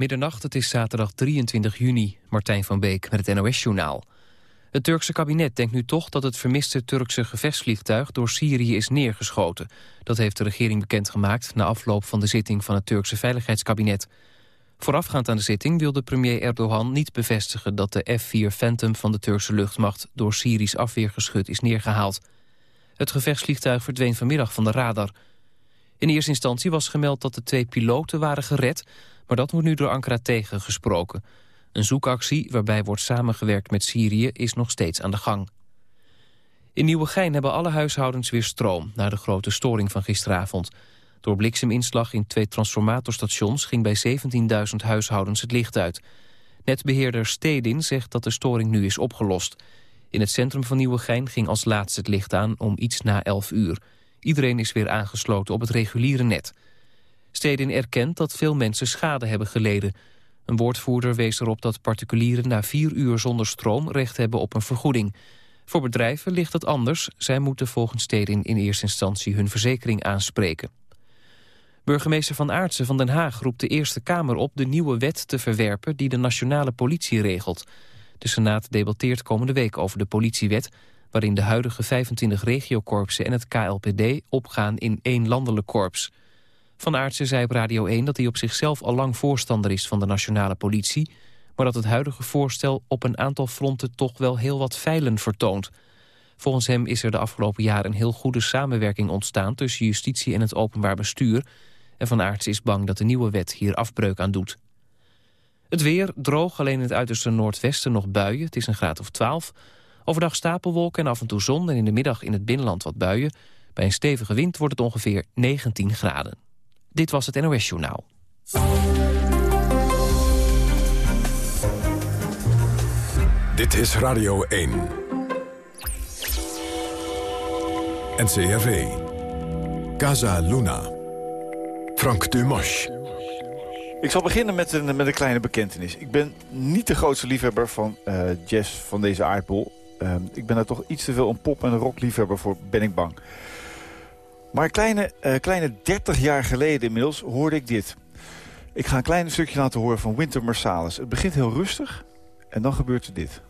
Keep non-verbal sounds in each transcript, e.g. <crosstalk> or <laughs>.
Middernacht, het is zaterdag 23 juni. Martijn van Beek met het NOS-journaal. Het Turkse kabinet denkt nu toch dat het vermiste Turkse gevechtsvliegtuig door Syrië is neergeschoten. Dat heeft de regering bekendgemaakt na afloop van de zitting van het Turkse Veiligheidskabinet. Voorafgaand aan de zitting wilde premier Erdogan niet bevestigen dat de F-4 Phantom van de Turkse luchtmacht door Syrisch afweergeschut is neergehaald. Het gevechtsvliegtuig verdween vanmiddag van de radar. In eerste instantie was gemeld dat de twee piloten waren gered, maar dat wordt nu door Ankara tegengesproken. Een zoekactie waarbij wordt samengewerkt met Syrië is nog steeds aan de gang. In Nieuwegein hebben alle huishoudens weer stroom... na de grote storing van gisteravond. Door blikseminslag in twee transformatorstations... ging bij 17.000 huishoudens het licht uit. Netbeheerder Stedin zegt dat de storing nu is opgelost. In het centrum van Nieuwegein ging als laatste het licht aan om iets na 11 uur. Iedereen is weer aangesloten op het reguliere net. Stedin erkent dat veel mensen schade hebben geleden. Een woordvoerder wees erop dat particulieren na vier uur zonder stroom recht hebben op een vergoeding. Voor bedrijven ligt het anders. Zij moeten volgens Stedin in eerste instantie hun verzekering aanspreken. Burgemeester Van Aartsen van Den Haag roept de Eerste Kamer op de nieuwe wet te verwerpen die de nationale politie regelt. De Senaat debatteert komende week over de politiewet, waarin de huidige 25 regiokorpsen en het KLPD opgaan in één landelijk korps. Van Aartsen zei op Radio 1 dat hij op zichzelf al lang voorstander is van de nationale politie... maar dat het huidige voorstel op een aantal fronten toch wel heel wat feilen vertoont. Volgens hem is er de afgelopen jaren een heel goede samenwerking ontstaan... tussen justitie en het openbaar bestuur... en Van Aartsen is bang dat de nieuwe wet hier afbreuk aan doet. Het weer, droog, alleen in het uiterste noordwesten nog buien. Het is een graad of 12. Overdag stapelwolken en af en toe zon... en in de middag in het binnenland wat buien. Bij een stevige wind wordt het ongeveer 19 graden. Dit was het NOS Journaal. Dit is Radio 1. NCRV. Casa Luna. Frank Dumas. Ik zal beginnen met een, met een kleine bekentenis. Ik ben niet de grootste liefhebber van uh, jazz van deze aardbol. Uh, ik ben er toch iets te veel een pop- en rock liefhebber voor, ben ik bang. Maar kleine, uh, kleine 30 jaar geleden inmiddels hoorde ik dit. Ik ga een klein stukje laten horen van Winter Marsalis. Het begint heel rustig en dan gebeurt er dit.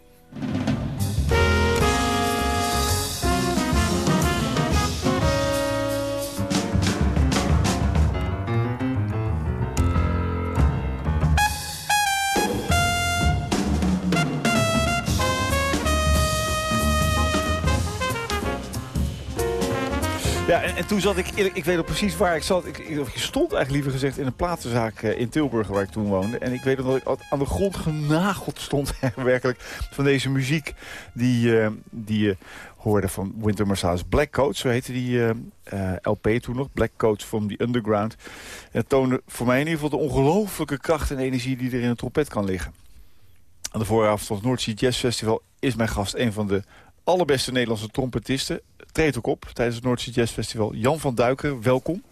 Ja, en, en, toen zat ik, ik weet nog precies waar ik zat. Ik, stond eigenlijk liever gezegd in een platenzaak in Tilburg waar ik toen woonde. En ik weet nog dat ik aan de grond genageld stond <laughs> werkelijk van deze muziek die, uh, die je hoorde van Winter Marsalis. Black Coat, zo heette die uh, LP toen nog. Black Coats from the Underground. En het toonde voor mij in ieder geval de ongelofelijke kracht en energie die er in een trompet kan liggen. Aan de vooravond van het Noordzee Jazz Festival is mijn gast een van de allerbeste Nederlandse trompetisten treedt ook op tijdens het Noordzee Jazz Festival. Jan van Duiker, welkom.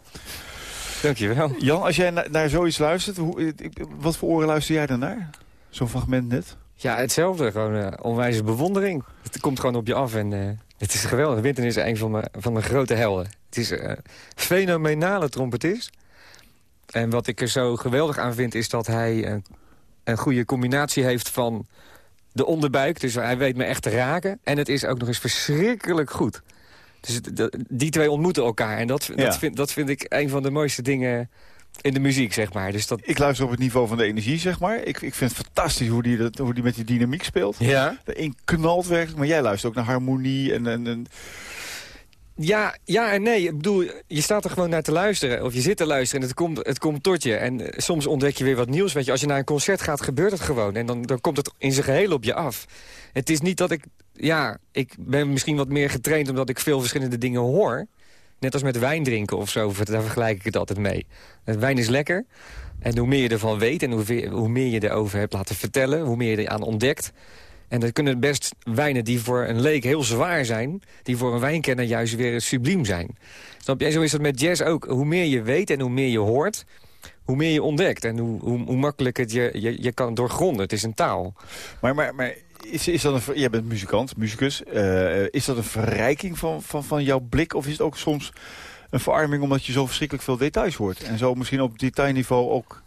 Dankjewel. Jan, als jij naar zoiets luistert, hoe, wat voor oren luister jij dan naar? Zo'n fragment net? Ja, hetzelfde. Gewoon uh, onwijze bewondering. Het komt gewoon op je af en uh, het is geweldig. Winter is een van mijn, van mijn grote helden. Het is een uh, fenomenale trompetist. En wat ik er zo geweldig aan vind is dat hij een goede combinatie heeft van de onderbuik. Dus hij weet me echt te raken. En het is ook nog eens verschrikkelijk goed. Dus die twee ontmoeten elkaar. En dat, dat, vind, dat vind ik een van de mooiste dingen in de muziek, zeg maar. Dus dat... Ik luister op het niveau van de energie, zeg maar. Ik, ik vind het fantastisch hoe die, dat, hoe die met die dynamiek speelt. Ja. De een knalt werkelijk, maar jij luistert ook naar harmonie en... en, en... Ja, ja en nee. Ik bedoel, je staat er gewoon naar te luisteren. Of je zit te luisteren en het komt, het komt tot je. En eh, soms ontdek je weer wat nieuws. Weet je, als je naar een concert gaat, gebeurt het gewoon. En dan, dan komt het in zijn geheel op je af. Het is niet dat ik... Ja, ik ben misschien wat meer getraind omdat ik veel verschillende dingen hoor. Net als met wijn drinken of zo, daar vergelijk ik het altijd mee. Het wijn is lekker. En hoe meer je ervan weet en hoe, hoe meer je erover hebt laten vertellen... hoe meer je eraan ontdekt... En dat kunnen best wijnen die voor een leek heel zwaar zijn... die voor een wijnkenner juist weer subliem zijn. Snap je? Zo is het met jazz ook. Hoe meer je weet en hoe meer je hoort... hoe meer je ontdekt en hoe, hoe, hoe makkelijk het je, je, je kan doorgronden. Het is een taal. Maar, maar, maar is, is dat een, jij bent muzikant, muzikus. Uh, is dat een verrijking van, van, van jouw blik? Of is het ook soms een verarming omdat je zo verschrikkelijk veel details hoort? En zo misschien op detailniveau ook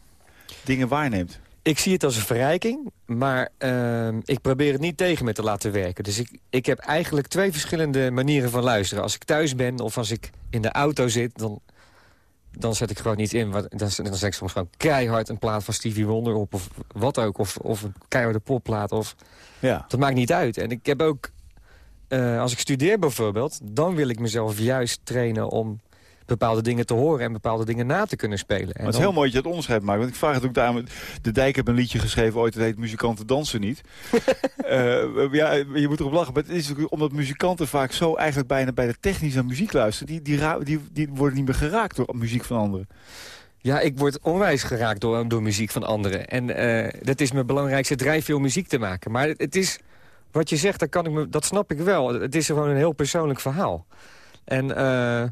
dingen waarneemt? Ik zie het als een verrijking, maar ehm, ik probeer het niet tegen me te laten werken. Dus ik, ik heb eigenlijk twee verschillende manieren van luisteren. Als ik thuis ben of als ik in de auto zit, dan, dan zet ik gewoon niet in. Dan, dan zet ik soms gewoon keihard een plaat van Stevie Wonder op of wat ook. Of, of een keiharde popplaat. Of, Ja. dat maakt niet uit. En ik heb ook, eh, als ik studeer bijvoorbeeld... dan wil ik mezelf juist trainen om bepaalde dingen te horen... en bepaalde dingen na te kunnen spelen. En Maar het is dan- heel mooi dat je het onderscheid maakt. Want ik vraag het ook daar. De Dijk heeft een liedje geschreven ooit. Het heet Muzikanten dansen niet. <laughs> Eh, ja, je moet erop lachen. Maar het is ook omdat muzikanten vaak zo eigenlijk bijna bij de technische muziek luisteren. Die, die, die, die worden niet meer geraakt door muziek van anderen. Ja, ik word onwijs geraakt door, door muziek van anderen. En eh, dat is mijn belangrijkste drijfveer om muziek te maken. Maar het, het is, wat je zegt, dat, kan ik me, dat snap ik wel. Het is gewoon een heel persoonlijk verhaal. En eh,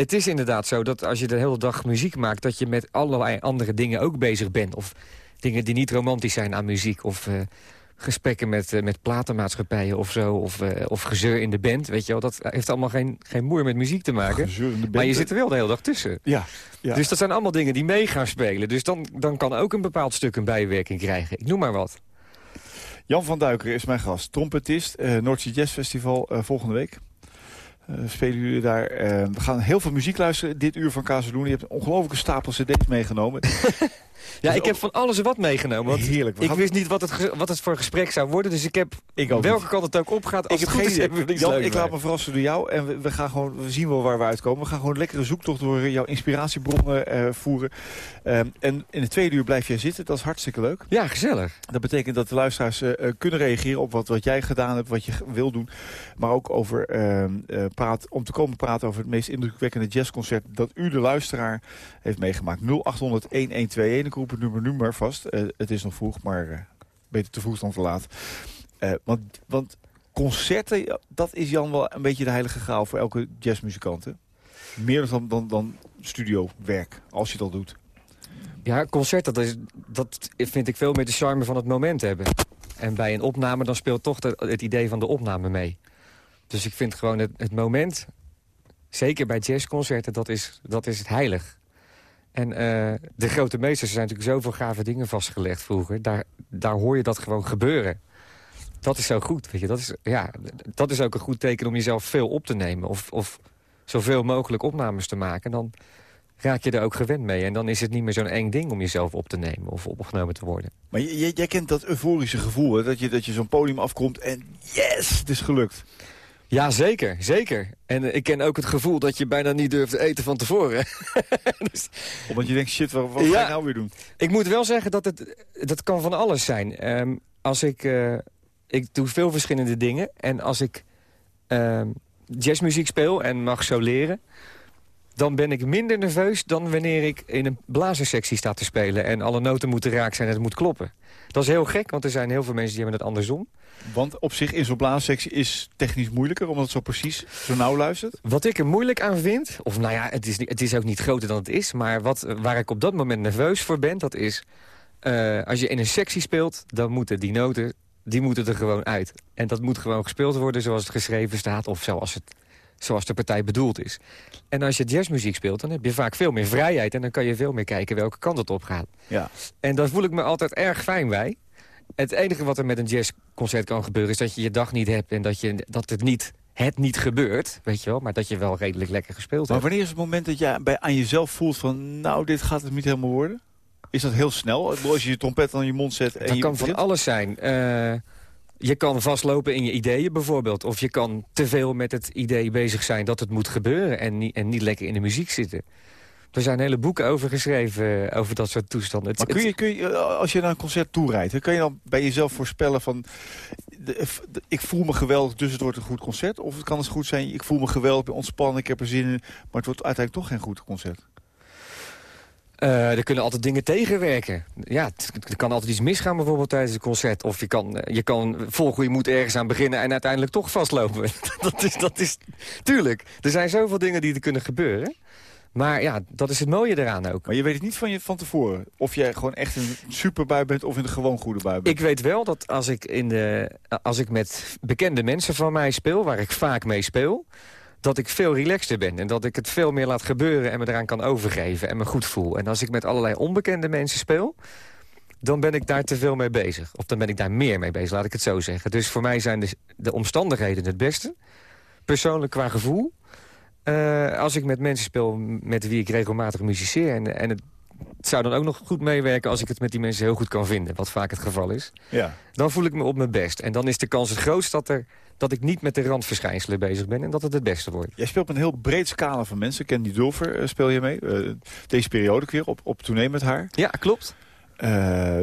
het is inderdaad zo dat als je de hele dag muziek maakt... dat je met allerlei andere dingen ook bezig bent. Of dingen die niet romantisch zijn aan muziek. Of eh, gesprekken met, eh, met platenmaatschappijen of zo. Of, eh, of gezeur in de band, weet je wel. Dat heeft allemaal geen, geen moer met muziek te maken. Maar je zit er wel de hele dag tussen. Ja, ja. Dus dat zijn allemaal dingen die mee gaan spelen. Dus dan, dan kan ook een bepaald stuk een bijwerking krijgen. Ik noem maar wat. Jan van Duiker is mijn gast. Trompetist. Noordzee Jazz Festival volgende week. Eh, spelen jullie daar. eh, we gaan heel veel muziek luisteren. Dit uur van Kazeloen. Je hebt een ongelofelijke stapel cd's meegenomen. <laughs> Ja, Dus ik heb van alles en wat meegenomen. Want Heerlijk. Ik wist niet wat het, wat het voor gesprek zou worden. Dus ik heb, Ik welke niet. kant het ook opgaat, als Ik heb het goed geen is, idee. Jan, ik laat me verrassen door jou. En we, we, gaan gewoon, we zien wel waar we uitkomen. We gaan gewoon een lekkere zoektocht door jouw inspiratiebronnen eh, voeren. Ehm, en in het tweede uur blijf jij zitten. Dat is hartstikke leuk. Ja, gezellig. Dat betekent dat de luisteraars eh, eh, kunnen reageren op wat, wat jij gedaan hebt, wat je wil doen. Maar ook over, ehm, eh, praat, om te komen praten over het meest indrukwekkende jazzconcert dat u, de luisteraar, heeft meegemaakt. 0800-1121. Ik roep het nummer nu maar vast. Eh, het is nog vroeg, maar eh, beter te vroeg dan te laat. Eh, want, want concerten, dat is Jan wel een beetje de heilige graal voor elke jazzmuzikant. Hè? Meer dan, dan, dan studiowerk, als je dat doet. Ja, concert, dat, is, dat vind ik veel meer de charme van het moment hebben. En bij een opname, dan speelt toch de- het idee van de opname mee. Dus ik vind gewoon het, het moment, zeker bij jazzconcerten, dat is, dat is het heilig. En eh, de grote meesters er zijn natuurlijk zoveel gave dingen vastgelegd vroeger. Daar, daar hoor je dat gewoon gebeuren. Dat is zo goed, weet je. Dat is, ja, dat is ook een goed teken om jezelf veel op te nemen. Of, of zoveel mogelijk opnames te maken. Dan raak je er ook gewend mee. En dan is het niet meer zo'n eng ding om jezelf op te nemen of opgenomen te worden. Maar jij kent dat euforische gevoel, dat je, dat je zo'n podium afkomt en yes, het is gelukt. Ja, zeker, zeker. En eh, ik ken ook het gevoel dat je bijna niet durft te eten van tevoren. <laughs> dus, Omdat je denkt, shit, wat, wat ga Ja. ik nou weer doen? ik moet wel zeggen dat het dat kan van alles zijn. Ehm, als ik, eh, ik doe veel verschillende dingen. En als ik ehm, jazzmuziek speel en mag zo leren... dan ben ik minder nerveus dan wanneer ik in een blazerssectie sta te spelen... en alle noten moeten raak zijn en het moet kloppen. Dat is heel gek, want er zijn heel veel mensen die hebben het andersom. Want op zich in zo'n blaassectie is technisch moeilijker, omdat het zo precies zo nauw luistert. Wat ik er moeilijk aan vind, of nou ja, het is, het is ook niet groter dan het is... maar wat, waar ik op dat moment nerveus voor ben, dat is... eh, als je in een sectie speelt, dan moeten die noten die moeten er gewoon uit. En dat moet gewoon gespeeld worden zoals het geschreven staat... of zoals, het, zoals de partij bedoeld is. En als je jazzmuziek speelt, dan heb je vaak veel meer vrijheid... en dan kan je veel meer kijken welke kant het op gaat. Ja. En daar voel ik me altijd erg fijn bij. Het enige wat er met een jazzconcert kan gebeuren... is dat je je dag niet hebt en dat, je, dat het, niet, het niet gebeurt, weet je wel. Maar dat je wel redelijk lekker gespeeld Maar hebt. wanneer is het moment dat je bij, aan jezelf voelt van, nou, dit gaat het niet helemaal worden? Is dat heel snel? Als je je trompet aan je mond zet en Dat je kan van alles zijn. Eh, je kan vastlopen in je ideeën bijvoorbeeld. Of je kan te veel met het idee bezig zijn dat het moet gebeuren... en en niet lekker in de muziek zitten. Er zijn hele boeken over geschreven, eh, over dat soort toestanden. Maar kun je, kun je, eh, als je naar een concert toe rijdt, hè, kan je dan bij jezelf voorspellen van... de- de- ik voel me geweldig, dus het wordt een goed concert? Of het kan eens goed zijn, ik voel me geweldig, ontspannen, ik heb er zin in... maar het wordt uiteindelijk toch geen goed concert? Eh, er kunnen altijd dingen tegenwerken. Ja, er kan altijd iets misgaan bijvoorbeeld tijdens een concert. Of je kan, eh, je kan volgen, je moet ergens aan beginnen en uiteindelijk toch vastlopen. <laughs> dat, is, dat is, tuurlijk, er zijn zoveel dingen die er kunnen gebeuren. Maar ja, dat is het mooie eraan ook. Maar je weet het niet van, je, van tevoren. Of jij gewoon echt een superbui bent of in de gewoon goede bui bent. Ik weet wel dat als ik, in de, als ik met bekende mensen van mij speel, waar ik vaak mee speel... dat ik veel relaxter ben. En dat ik het veel meer laat gebeuren en me eraan kan overgeven. En me goed voel. En als ik met allerlei onbekende mensen speel... dan ben ik daar te veel mee bezig. Of dan ben ik daar meer mee bezig, laat ik het zo zeggen. Dus voor mij zijn de, de omstandigheden het beste. Persoonlijk qua gevoel. Uh, als ik met mensen speel met wie ik regelmatig muziceer... en, en het, het, zou dan ook nog goed meewerken als ik het met die mensen heel goed kan vinden... wat vaak het geval is. Ja. Dan voel ik me op mijn best. En dan is de kans het grootst dat, er, dat ik niet met de randverschijnselen bezig ben... en dat het het beste wordt. Jij speelt met een heel breed scala van mensen. Candy Dulfer uh, speel je mee. Uh, deze periode weer op, op tournee met haar. Ja, klopt.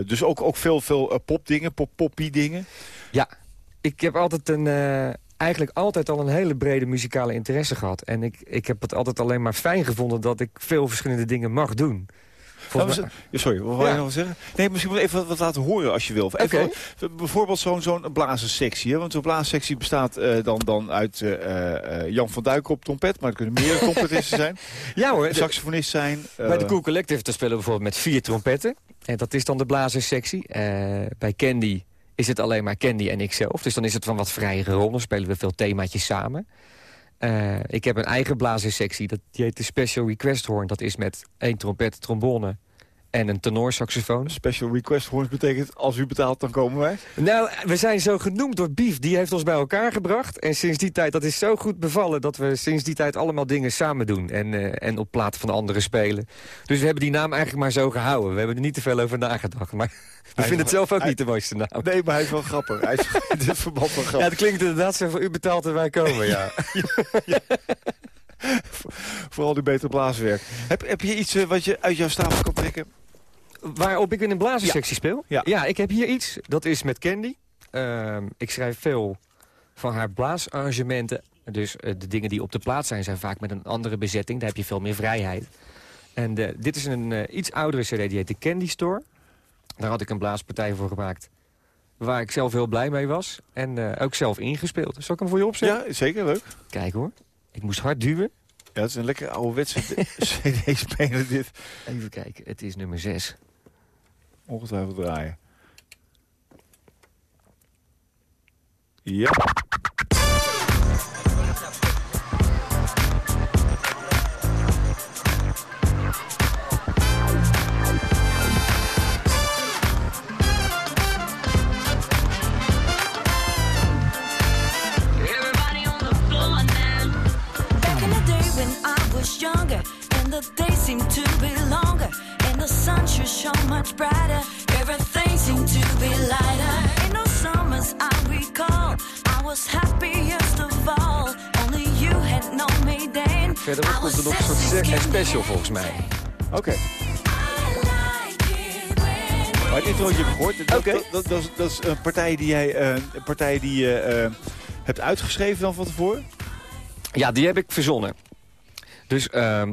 dus ook, ook veel, veel popdingen, pop-poppy dingen. Ja, ik heb altijd een eigenlijk altijd al een hele brede muzikale interesse gehad. En ik, ik heb het altijd alleen maar fijn gevonden dat ik veel verschillende dingen mag doen. Ja, sorry, wat wil je nog zeggen? Nee, misschien moet even wat, laten horen als je wil. Even, Bijvoorbeeld zo'n zo'n blazerssectie. Want zo'n blazerssectie bestaat uh, dan, dan uit uh, uh, Jan van Duik op trompet. Maar het kunnen meerdere <laughs> trompetisten zijn. Ja hoor. Saxofonist zijn. bij de Cool Collective te spelen bijvoorbeeld met vier trompetten. En dat is dan de blazerssectie. bij Candy is het alleen maar Candy en ikzelf. Dus dan is het van wat vrije rollen. spelen we veel themaatjes samen. Uh, ik heb een eigen blazerssectie. Dat, heet de Special Request Horn. Dat is met één trompet, trombone en een tenorsaxofoon. Special Request Horns betekent als u betaalt, dan komen wij? Nou, we zijn zo genoemd door Bief. Die heeft ons bij elkaar gebracht. En sinds die tijd, dat is zo goed bevallen... dat we sinds die tijd allemaal dingen samen doen. En, uh, en op platen van anderen spelen. Dus we hebben die naam eigenlijk maar zo gehouden. We hebben er niet te veel over nagedacht. Maar we vinden het zelf ook niet de mooiste naam. Nee, maar hij is wel grappig. Hij is <laughs> in dit verband wel grappig. Ja, het klinkt inderdaad zo van u betaalt en wij komen, ja. <laughs> ja. <laughs> Vooral die beter blaaswerk. Heb, heb je iets uh, wat je uit jouw stapel kan trekken? Waarop ik in een blazerssectie ja. speel? Ja. ja, ik heb hier iets. Dat is met Candy. Uh, ik schrijf veel van haar blaasarrangementen. Dus uh, de dingen die op de plaats zijn, zijn vaak met een andere bezetting. Daar heb je veel meer vrijheid. En uh, dit is een uh, iets oudere cd, die heet de Candy Store. Daar had ik een blaaspartij voor gemaakt. Waar ik zelf heel blij mee was. En ook zelf ingespeeld. Zal ik hem voor je opzetten? Ja, zeker. Leuk. Kijk hoor. Ik moest hard duwen. Ja, het is een lekker ouderwetse <laughs> cd-speler dit. Even kijken, het is nummer 6 ongetwijfeld draaien. Ja. younger and the days seem to be longer the sun should shone much brighter. Everything seemed to be lighter. In those summers I recall, I was happiest of all. Only you had known me then. Verderop komt er nog een soort en special volgens mij. Oké. Okay. Maar dit wat je gehoord, dat, okay. dat, dat, dat, is, dat, is een partij die jij, uh, een partij die je uh, hebt uitgeschreven dan van tevoren? Ja, die heb ik verzonnen. Dus uh,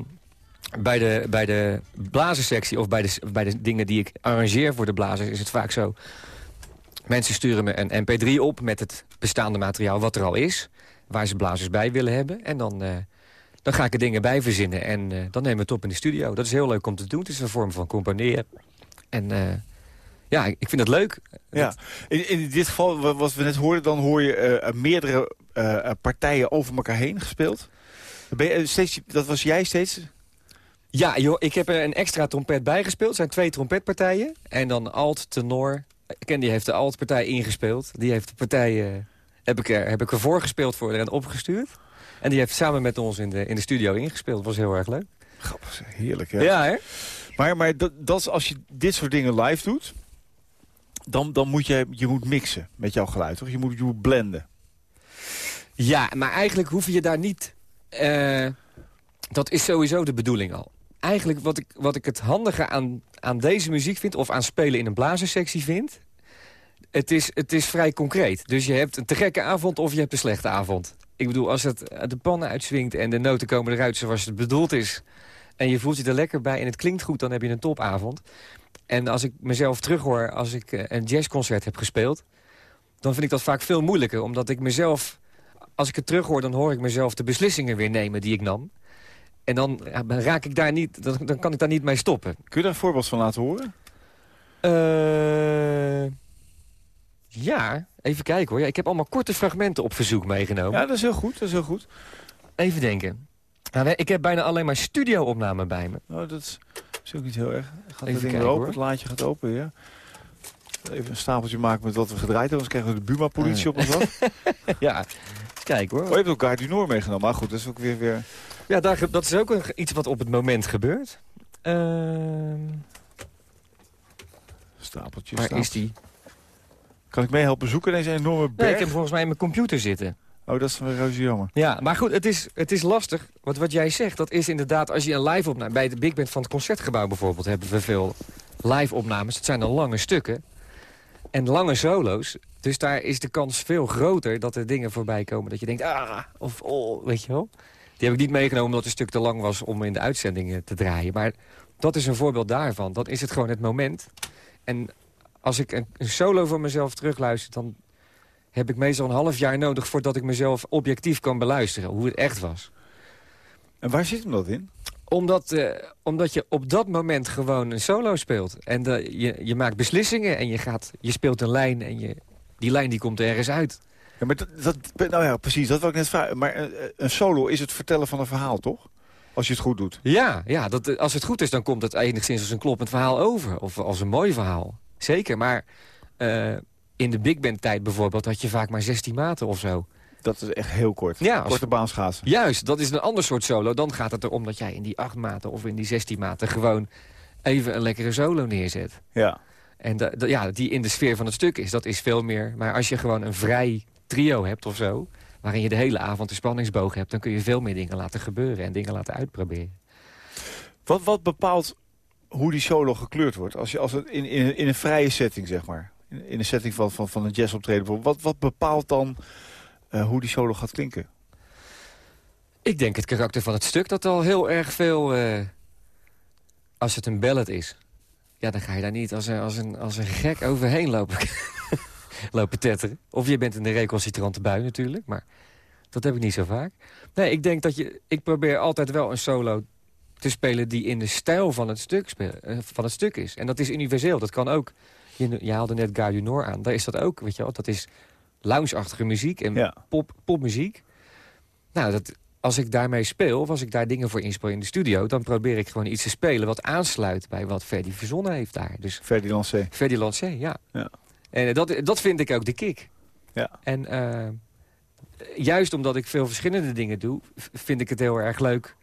bij de, bij de blazerssectie of bij de, bij de dingen die ik arrangeer voor de blazers... is het vaak zo... Mensen sturen me een mp3 op met het bestaande materiaal wat er al is... waar ze blazers bij willen hebben. En dan, uh, dan ga ik er dingen bij verzinnen en uh, dan nemen we het op in de studio. Dat is heel leuk om te doen. Het is een vorm van componeren. En uh, ja, ik vind het leuk. Ja. In, in dit geval, wat we net hoorden... dan hoor je meerdere partijen over elkaar heen gespeeld. Ben je steeds, dat was jij steeds... Ja, joh, ik heb er een extra trompet bijgespeeld. Het zijn twee trompetpartijen. En dan alt, tenor. Candy heeft de altpartij ingespeeld. Die heeft de partij... Uh, heb, ik er, heb ik ervoor gespeeld voor en opgestuurd. En die heeft samen met ons in de, in de studio ingespeeld. Dat was heel erg leuk. Grappig, heerlijk hè? Ja, hè? Maar, maar dat, dat is als je dit soort dingen live doet... dan, dan moet je, je moet mixen met jouw geluid, toch? Je moet, je moet blenden. Ja, maar eigenlijk hoef je daar niet... Uh, dat is sowieso de bedoeling al eigenlijk wat ik, wat ik het handige aan, aan deze muziek vind... of aan spelen in een blazerssectie vind... Het is, het is vrij concreet. Dus je hebt een te gekke avond of je hebt een slechte avond. Ik bedoel, als het de pannen uitswingt en de noten komen eruit zoals het bedoeld is... en je voelt je er lekker bij en het klinkt goed, dan heb je een topavond. En als ik mezelf terughoor als ik eh, een jazzconcert heb gespeeld... dan vind ik dat vaak veel moeilijker, omdat ik mezelf... als ik het terughoor, dan hoor ik mezelf de beslissingen weer nemen die ik nam... En dan raak ik daar niet, dan, dan, kan ik daar niet mee stoppen. Kun je daar een voorbeeld van laten horen? Uh, ja, even kijken hoor. Ja, ik heb allemaal korte fragmenten op verzoek meegenomen. Ja, dat is heel goed. Dat is heel goed. Even denken. Nou, ik heb bijna alleen maar studio-opnamen bij me. Nou, dat is, is ook niet heel erg. Gaat Even weer kijken, open? hoor. Het laadje gaat open, ja. Even een stapeltje maken met wat we gedraaid hebben. Anders krijgen we de Buma-politie op ons af. <laughs> ja, kijk hoor. Oh, je hebt ook du Nord meegenomen. Maar goed, dat is ook weer... weer... Ja, daar, dat is ook een, iets wat op het moment gebeurt. Ehm Stapeltje, waar is die? Kan ik mee helpen zoeken, deze enorme Nee, berg? ik heb hem volgens mij in mijn computer zitten. Oh, dat is weer reuze jammer. Ja, maar goed, het is, het is lastig. Want wat jij zegt, dat is inderdaad als je een live opname... Bij de Big Band van het Concertgebouw bijvoorbeeld hebben we veel live opnames. Het zijn dan lange stukken. En lange solo's. Dus daar is de kans veel groter dat er dingen voorbij komen. Dat je denkt, ah, of oh, weet je wel. Die heb ik niet meegenomen omdat het een stuk te lang was om in de uitzendingen te draaien. Maar dat is een voorbeeld daarvan. Dan is het gewoon het moment. En als ik een, een solo van mezelf terugluister... dan heb ik meestal een half jaar nodig voordat ik mezelf objectief kan beluisteren. Hoe het echt was. En waar zit hem dat in? Omdat, eh, omdat je op dat moment gewoon een solo speelt. En de, je, je maakt beslissingen en je, gaat, je speelt een lijn. En je, die lijn die komt ergens uit. Ja, maar dat, dat, nou ja, precies, dat wil ik net vragen. Maar eh, een solo is het vertellen van een verhaal, toch? Als je het goed doet. Ja, ja dat, eh, als het goed is, dan komt het enigszins als een kloppend verhaal over. Of als een mooi verhaal. Zeker, maar eh, in de big band tijd bijvoorbeeld... had je vaak maar 16 maten of zo. Dat is echt heel kort. Ja, als- Korte baan schaatsen. Juist, dat is een ander soort solo. Dan gaat het erom dat jij in die 8 maten of in die 16 maten... gewoon even een lekkere solo neerzet. Ja. En ja, die in de sfeer van het stuk is, dat is veel meer. Maar als je gewoon een vrij trio hebt of zo... waarin je de hele avond de spanningsboog hebt... dan kun je veel meer dingen laten gebeuren en dingen laten uitproberen. Wat, wat bepaalt hoe die solo gekleurd wordt? Als je, als het in, in, in een vrije setting, zeg maar. In, in een setting van, van, van een jazzoptreden. bijvoorbeeld. Wat, wat bepaalt dan eh, hoe die solo gaat klinken? Ik denk het karakter van het stuk dat al heel erg veel... eh, als het een ballad is... ja, dan ga je daar niet als een, als een, als een gek overheen lopen, <laughs> lopen tetteren. Of je bent in de recalcitrante bui natuurlijk, maar dat heb ik niet zo vaak. Nee, ik denk dat je... Ik probeer altijd wel een solo te spelen die in de stijl van het stuk, speel, eh, van het stuk is. En dat is universeel. Dat kan ook... Je, je haalde net Gare du Nord aan. Daar is dat ook, weet je wel. Dat is lounge-achtige muziek en Ja. pop, popmuziek. Nou, dat, als ik daarmee speel, of als ik daar dingen voor inspel in de studio... dan probeer ik gewoon iets te spelen wat aansluit bij wat Ferdy verzonnen heeft daar. Dus Ferdinand C. Ferdy Lancé, ja. Ja. En eh, dat, dat vind ik ook de kick. Ja. En eh, juist omdat ik veel verschillende dingen doe... vind ik het heel erg leuk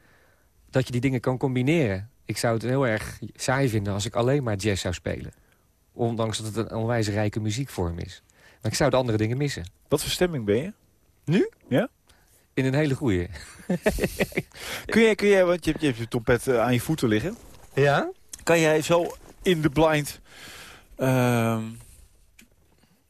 dat je die dingen kan combineren. Ik zou het heel erg saai vinden als ik alleen maar jazz zou spelen. Ondanks dat het een onwijs rijke muziekvorm is. Maar ik zou de andere dingen missen. Wat voor stemming ben je? Nu? Ja? In een hele goeie. <laughs> Kun jij, kun jij want je hebt je, hebt je trompet eh, aan je voeten liggen. Ja? Kan jij zo in de blind ehm,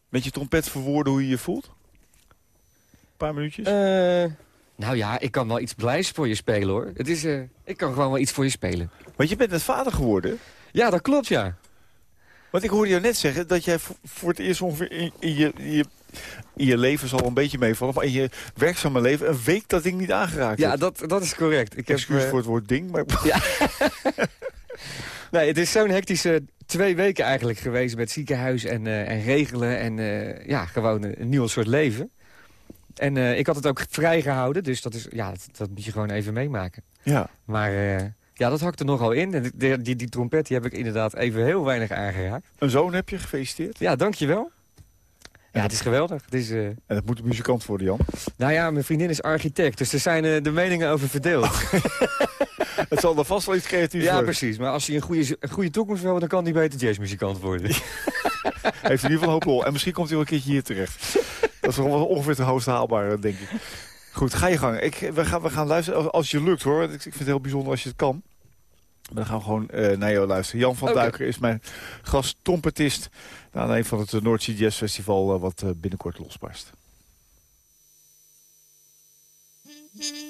met je trompet verwoorden hoe je je voelt? Een paar minuutjes? Eh, nou ja, ik kan wel iets blijs voor je spelen hoor. Het is, eh, ik kan gewoon wel iets voor je spelen. Want je bent net vader geworden. Ja, dat klopt ja. Want ik hoorde jou net zeggen dat jij voor, het eerst ongeveer in, in je, in, je, in je leven zal een beetje meevallen. Maar in je werkzame leven een week dat ding niet aangeraakt Ja, dat, dat is correct. Ik heb, Excuus eh, voor het woord ding, maar... <laughs> Nee, het is zo'n hectische twee weken eigenlijk geweest met ziekenhuis en, eh, en regelen. En eh, ja, gewoon een, een nieuw soort leven. En eh, ik had het ook vrijgehouden, dus dat, is, ja, dat, dat moet je gewoon even meemaken. Ja. Maar ja, dat hakte nogal in. En die, die, die trompet die heb ik inderdaad even heel weinig aangeraakt. Een zoon heb je, gefeliciteerd. Ja, dankjewel. Ja, het is geweldig. Het is, En dat moet een muzikant worden, Jan. nou ja, mijn vriendin is architect, dus er zijn de meningen over verdeeld. <laughs> <laughs> Het zal er vast wel iets creatiefs ja, worden. precies. Maar als hij een goede, een goede toekomst wil, dan kan hij beter jazzmuzikant worden. <laughs> Heeft in ieder geval een hoop lol. En misschien komt hij wel een keertje hier terecht. Dat is wel ongeveer het hoogst haalbaar, denk ik. Goed, ga je gang. Ik, we, gaan, we gaan luisteren als, als je lukt, hoor. Ik, ik vind het heel bijzonder als je het kan. Maar dan gaan we gewoon eh, naar jou luisteren. Jan van Oké. Duiker is mijn gast trompetist. Aan een van het Noordzee Jazz Festival... eh, wat eh, binnenkort losbarst. Thank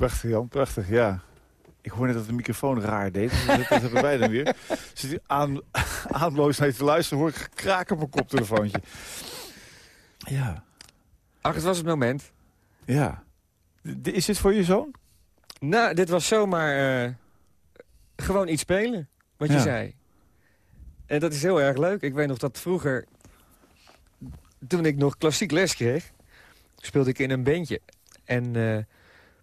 Prachtig Jan, prachtig, ja. Ik hoor net dat de microfoon raar deed. Dus dat, dat hebben wij dan weer. Zit aan, aanloos naar je te luisteren, hoor ik gekraak op mijn koptelefoontje. Ja, Ach, het was het moment. ja. D- Is dit voor je zoon? Nou, dit was zomaar eh, gewoon iets spelen, wat je zei. En dat is heel erg leuk. Ik weet nog dat vroeger, toen ik nog klassiek les kreeg, speelde ik in een bandje. En eh,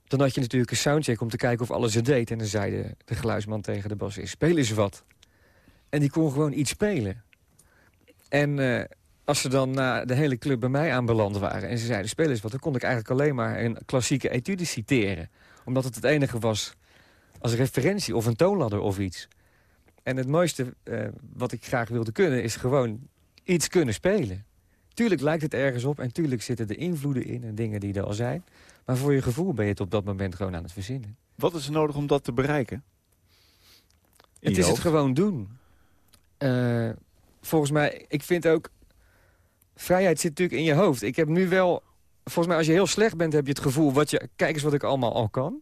dan had je natuurlijk een soundcheck om te kijken of alles het deed. En dan zei de, geluidsman tegen de bassist, speel eens wat. En die kon gewoon iets spelen. En eh, als ze dan na de hele club bij mij aanbeland waren... en ze zeiden, speel eens wat... dan kon ik eigenlijk alleen maar een klassieke etude citeren. Omdat het het enige was als referentie of een toonladder of iets. En het mooiste eh, wat ik graag wilde kunnen... is gewoon iets kunnen spelen. Tuurlijk lijkt het ergens op en tuurlijk zitten er invloeden in... en dingen die er al zijn. Maar voor je gevoel ben je het op dat moment gewoon aan het verzinnen. Wat is er nodig om dat te bereiken? In Het is het gewoon doen. Eh, volgens mij, ik vind ook... Vrijheid zit natuurlijk in je hoofd. Ik heb nu wel... Volgens mij, als je heel slecht bent, heb je het gevoel... Wat je, kijk eens wat ik allemaal al kan.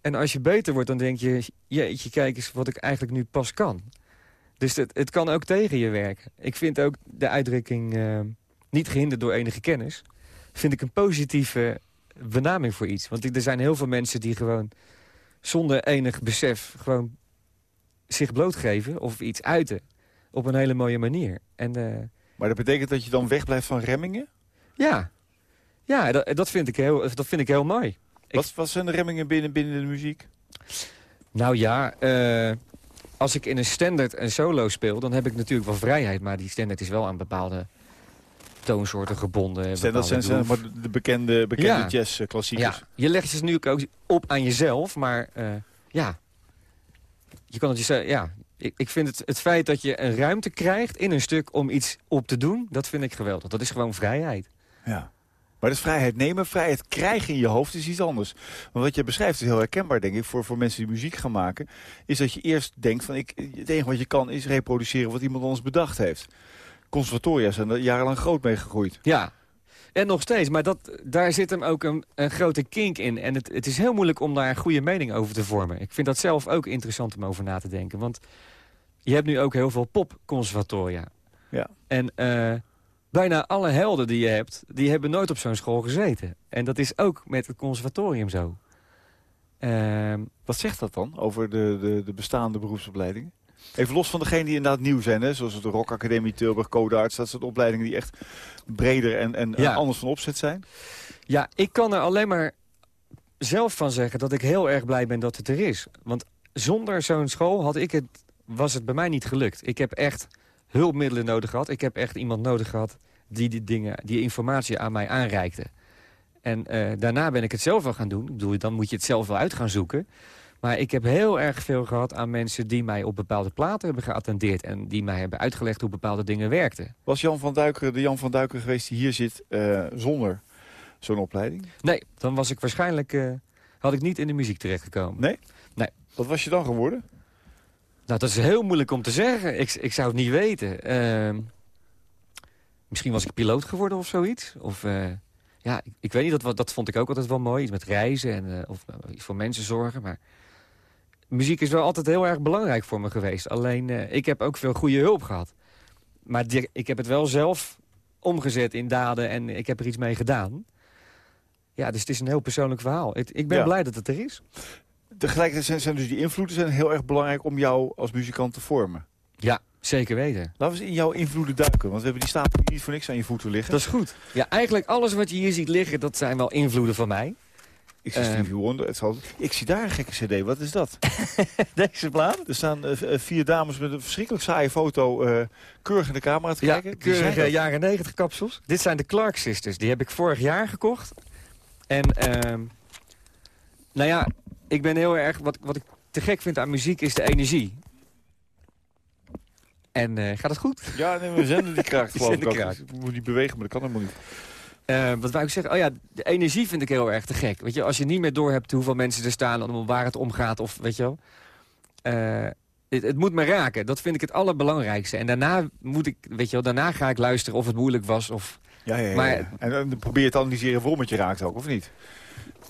En als je beter wordt, dan denk je... Jeetje, kijk eens wat ik eigenlijk nu pas kan. Dus het, het kan ook tegen je werken. Ik vind ook de uitdrukking... eh, niet gehinderd door enige kennis... vind ik een positieve benaming voor iets. Want er zijn heel veel mensen die gewoon... zonder enig besef gewoon zich blootgeven of iets uiten op een hele mooie manier. En eh, Maar dat betekent dat je dan wegblijft van remmingen? ja, ja dat, dat, vind ik heel, dat vind ik heel mooi. Ik- Wat, wat zijn de remmingen binnen, binnen de muziek? Nou ja, eh, als ik in een standaard een solo speel... dan heb ik natuurlijk wel vrijheid, maar die standaard is wel aan bepaalde toonsoorten gebonden. Zijn dat zijn groove. maar de bekende, bekende Ja. jazz-klassiekers? Ja, je legt het nu ook op aan jezelf, maar eh, ja, je kan het jezelf, ja. Ik, ik vind het, het feit dat je een ruimte krijgt in een stuk om iets op te doen, dat vind ik geweldig. Dat is gewoon vrijheid. Ja. Maar dat is vrijheid nemen, vrijheid krijgen in je hoofd is iets anders. Want wat je beschrijft is heel herkenbaar, denk ik, voor, voor mensen die muziek gaan maken. Is dat je eerst denkt van, ik, het enige wat je kan is reproduceren wat iemand anders bedacht heeft. Conservatoria zijn er jarenlang groot mee gegroeid. Ja, en nog steeds, maar dat, daar zit hem ook een, een grote kink in. En het, het is heel moeilijk om daar een goede mening over te vormen. Ik vind dat zelf ook interessant om over na te denken. Want je hebt nu ook heel veel popconservatoria. Ja. En eh, bijna alle helden die je hebt, die hebben nooit op zo'n school gezeten. En dat is ook met het conservatorium zo. Ehm, Wat zegt dat dan over de, de, de bestaande beroepsopleidingen? Even los van degene die inderdaad nieuw zijn, hè? zoals de Rock Academie Tilburg, Codarts. Dat soort opleidingen die echt breder en, en Ja. anders van opzet zijn. Ja, ik kan er alleen maar zelf van zeggen dat ik heel erg blij ben dat het er is. Want zonder zo'n school had ik het, was het bij mij niet gelukt. Ik heb echt hulpmiddelen nodig gehad. Ik heb echt iemand nodig gehad die die dingen, die informatie aan mij aanreikte. En eh, daarna ben ik het zelf wel gaan doen. Ik bedoel, dan moet je het zelf wel uit gaan zoeken. Maar ik heb heel erg veel gehad aan mensen die mij op bepaalde platen hebben geattendeerd... en die mij hebben uitgelegd hoe bepaalde dingen werkten. Was Jan van Duiker de Jan van Duiker geweest die hier zit eh, zonder zo'n opleiding? Nee, dan was ik waarschijnlijk... eh, had ik niet in de muziek terechtgekomen. Nee? Nee. Wat was je dan geworden? Nou, dat is heel moeilijk om te zeggen. Ik, ik zou het niet weten. Ehm, misschien was ik piloot geworden of zoiets. Of, eh, ja, ik, ik weet niet, dat, dat vond ik ook altijd wel mooi. Iets met reizen en of iets voor mensen zorgen. Maar muziek is wel altijd heel erg belangrijk voor me geweest. Alleen, eh, ik heb ook veel goede hulp gehad. Maar ik heb het wel zelf omgezet in daden en ik heb er iets mee gedaan. Ja, dus het is een heel persoonlijk verhaal. Het- ik ben Ja. blij dat het er is. Tegelijkertijd zijn, zijn dus die invloeden zijn heel erg belangrijk om jou als muzikant te vormen. Ja, zeker weten. Laten we eens in jouw invloeden duiken. Want we hebben die stapel hier niet voor niks aan je voeten liggen. Dat is goed. Ja, eigenlijk alles wat je hier ziet liggen, dat zijn wel invloeden van mij. Ik zie Eh. Stevie Wonder. Het zal... Ik zie daar een gekke cd. Wat is dat? <laughs> Deze plaat? Er staan eh, eh, vier dames met een verschrikkelijk saaie foto eh keurig in de camera te Ja, kijken. Zijn keurige jaren 90 kapsels. Dit zijn de Clark Sisters. Die heb ik vorig jaar gekocht. En, ehm, nou ja, ik ben heel erg... Wat, wat ik te gek vind aan muziek is de energie. En eh, gaat het goed? Ja, nee, we zenden die kraakt <laughs> Die geloof ik zender ook. Ik moet die bewegen, maar dat kan helemaal niet. Eh, wat wou ik zeggen? Oh ja, de energie vind ik heel erg te gek. Weet je, als je niet meer door hebt hoeveel mensen er staan... en om waar het om gaat, of weet je wel... Eh, het, het moet me raken. Dat vind ik het allerbelangrijkste. En daarna moet ik, weet je wel, daarna ga ik luisteren of het moeilijk was. Of, Ja, ja, ja. Maar- ja. En dan probeer je te analyseren waarom het je raakt ook, of niet?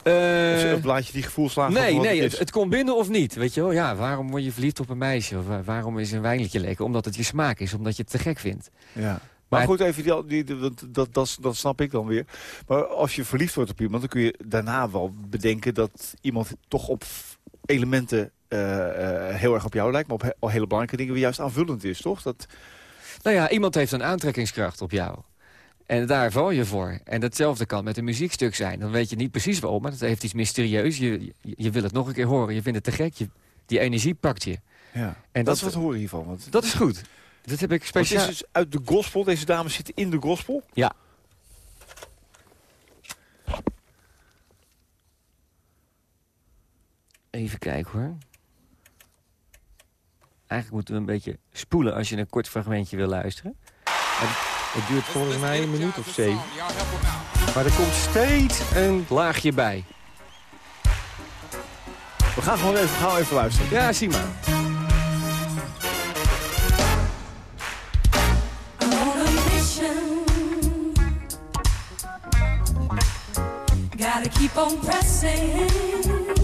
Eh, Of eh, laat je die gevoelslagen Nee, nee, het het, het komt binnen of niet. Weet je wel, ja, waarom word je verliefd op een meisje? Of wa- waarom is een wijnetje lekker? Omdat het je smaak is, omdat je het te gek vindt. Ja. Maar goed, even die, die, die- dat, dat, dat snap ik dan weer. Maar als je verliefd wordt op iemand, dan kun je daarna wel bedenken dat iemand toch op elementen eh, eh, heel erg op jou lijkt, maar op he- hele belangrijke dingen weer juist aanvullend is, toch? Dat, Nou ja, iemand heeft een aantrekkingskracht op jou. En daar val je voor. En datzelfde kan met een muziekstuk zijn. Dan weet je niet precies waarom, maar het heeft iets mysterieus. Je, je, je wil het nog een keer horen, je vindt het te gek. Je, die energie pakt je. ja. En dat, dat, is wat horen hiervan. Want, dat is goed. Dat heb ik het speciaal... is dus uit de gospel. Deze dames zitten in de gospel. Ja. Even kijken hoor. Eigenlijk moeten we een beetje spoelen als je een kort fragmentje wil luisteren. En het duurt volgens mij een minuut of zeven. Maar er komt steeds een laagje bij. We gaan gewoon even, gaan even luisteren. Ja, zie maar. Keep on pressing.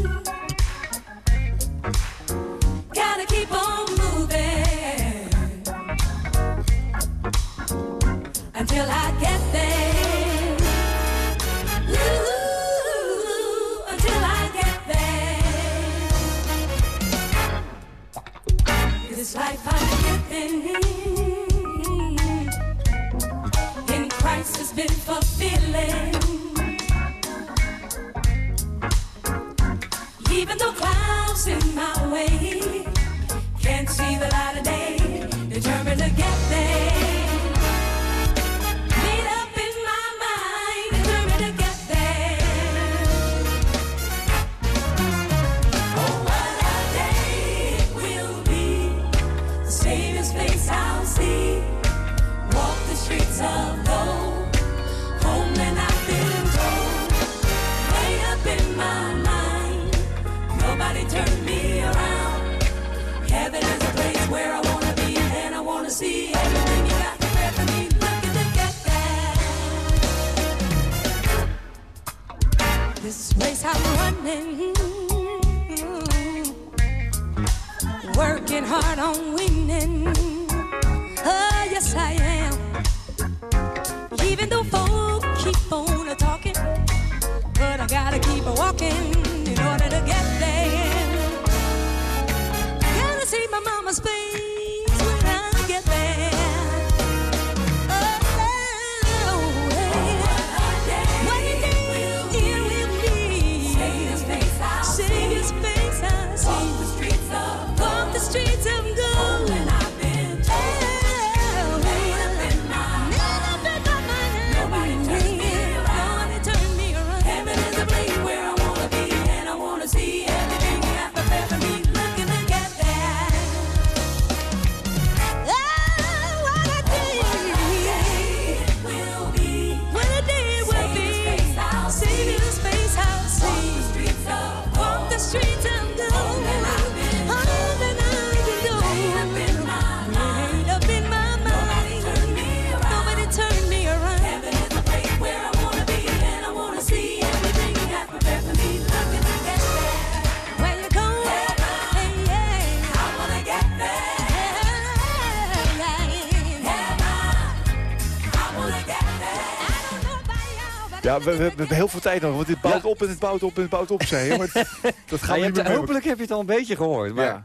Ja, we, we, hebben heel veel tijd nodig, want dit bouwt op en het bouwt op en het bouwt op, zei je. Maar het- <laughs> dat niet meer mee. hopelijk heb je het al een beetje gehoord. Maar Ja.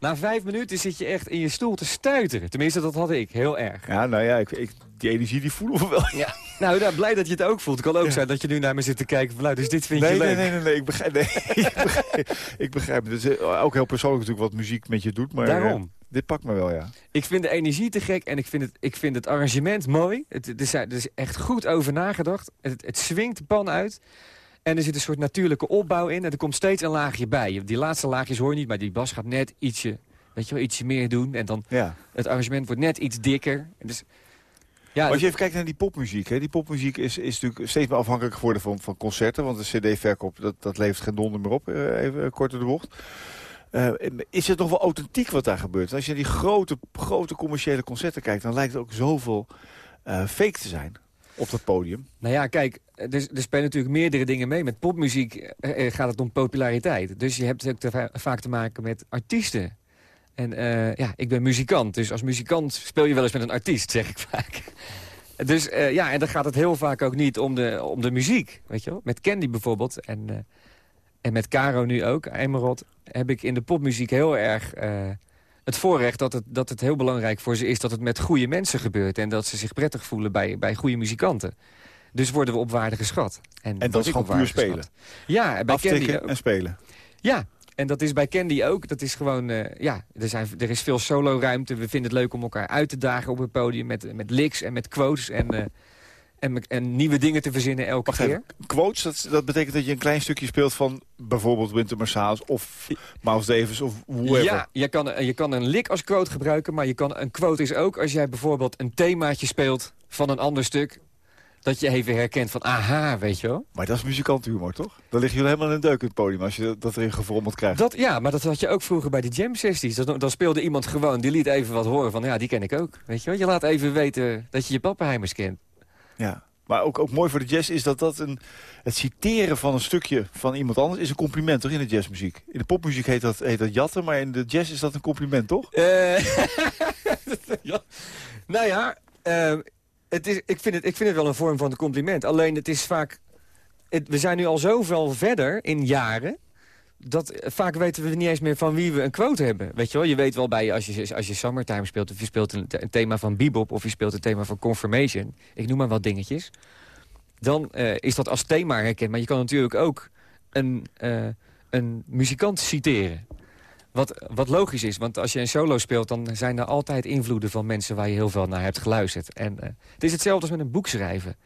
na vijf minuten zit je echt in je stoel te stuiteren. Tenminste, dat had ik. Heel erg. Ja, nou ja, ik, ik, die energie die voelen we wel. Ja. Nou, nou, blij dat je het ook voelt. Het kan ook zijn dat je nu naar me zit te kijken van, nou, dus dit vind Nee, je nee, leuk. nee, nee, nee, ik begrijp, nee, <laughs> ik begrijp, ik begrijp het. Het is eh, ook heel persoonlijk natuurlijk wat muziek met je doet, maar Daarom. Dit pakt me wel, ja. Ik vind de energie te gek en ik vind het, ik vind het arrangement mooi. Het, het is, er is echt goed over nagedacht. Het, het swingt de pan uit. En er zit een soort natuurlijke opbouw in. En er komt steeds een laagje bij. Die laatste laagjes hoor je niet, maar die bas gaat net ietsje, weet je wel, ietsje meer doen. En dan ja. het arrangement wordt net iets dikker. En Dus, ja, Maar als je even kijkt naar die popmuziek, hè, die popmuziek is, is natuurlijk steeds meer afhankelijk geworden van, van concerten, want de cd-verkoop, dat, dat levert geen donder meer op, eh, even eh, kort door de bocht. Eh, is het nog wel authentiek wat daar gebeurt? Als je die grote, grote commerciële concerten kijkt, dan lijkt het ook zoveel eh, fake te zijn. op dat podium? Nou ja, kijk, er, er spelen natuurlijk meerdere dingen mee. Met popmuziek eh, eh, gaat het om populariteit. Dus je hebt ook te va- vaak te maken met artiesten. En eh, ja, ik ben muzikant. Dus als muzikant speel je wel eens met een artiest, zeg ik vaak. <laughs> Dus eh, ja, en dan gaat het heel vaak ook niet om de, om de muziek, weet je wel. Met Candy bijvoorbeeld en, eh, en met Caro nu ook, Emerald... heb ik in de popmuziek heel erg eh, het voorrecht dat het, dat het heel belangrijk voor ze is... dat het met goede mensen gebeurt en dat ze zich prettig voelen bij, bij goede muzikanten. Dus worden we op waarde geschat. En dat is gewoon puur spelen. geschat. Ja, bij Candy ook. en spelen. Ja, en dat is bij Candy ook. Dat is gewoon, eh, ja, er, zijn, er is veel solo-ruimte. We vinden het leuk om elkaar uit te dagen op het podium... met, met licks en met quotes en, eh, en, en nieuwe dingen te verzinnen elke Wacht keer. even. Quotes, dat, dat betekent dat je een klein stukje speelt van bijvoorbeeld Winter Marsalis of Miles Davis of whoever. Ja, je kan, je kan een lick als quote gebruiken... maar je kan, een quote is ook als jij bijvoorbeeld een themaatje speelt... van een ander stuk, dat je even herkent van... aha, weet je wel. Maar dat is muzikantenhumor, toch? Dan liggen jullie helemaal in een deuk in het podium als je dat erin gefrommeld krijgt. Dat, ja, maar dat had je ook vroeger bij de jam sessies. Dat, dan speelde iemand gewoon, die liet even wat horen van... ja, die ken ik ook, weet je wel. Je laat even weten dat je je pappenheimers kent. Ja. Maar ook, ook mooi voor de jazz is dat, dat een, het citeren van een stukje van iemand anders... is een compliment, toch, in de jazzmuziek? In de popmuziek heet dat, heet dat jatten, maar in de jazz is dat een compliment, toch? Eh, <laughs> ja. Nou ja, eh, het is, ik, vind het, ik vind het wel een vorm van een compliment. Alleen het is vaak... We zijn nu al zoveel verder in jaren... dat vaak weten we niet eens meer van wie we een quote hebben. Weet je wel, je weet wel bij als je, als je Summertime speelt... of je speelt een, een thema van bebop of je speelt een thema van Confirmation. Ik noem maar wat dingetjes. Dan eh, is dat als thema herkend. Maar je kan natuurlijk ook een, eh, een muzikant citeren. Wat, wat logisch is, want als je een solo speelt... dan zijn er altijd invloeden van mensen waar je heel veel naar hebt geluisterd. En eh, het is hetzelfde als met een boek schrijven.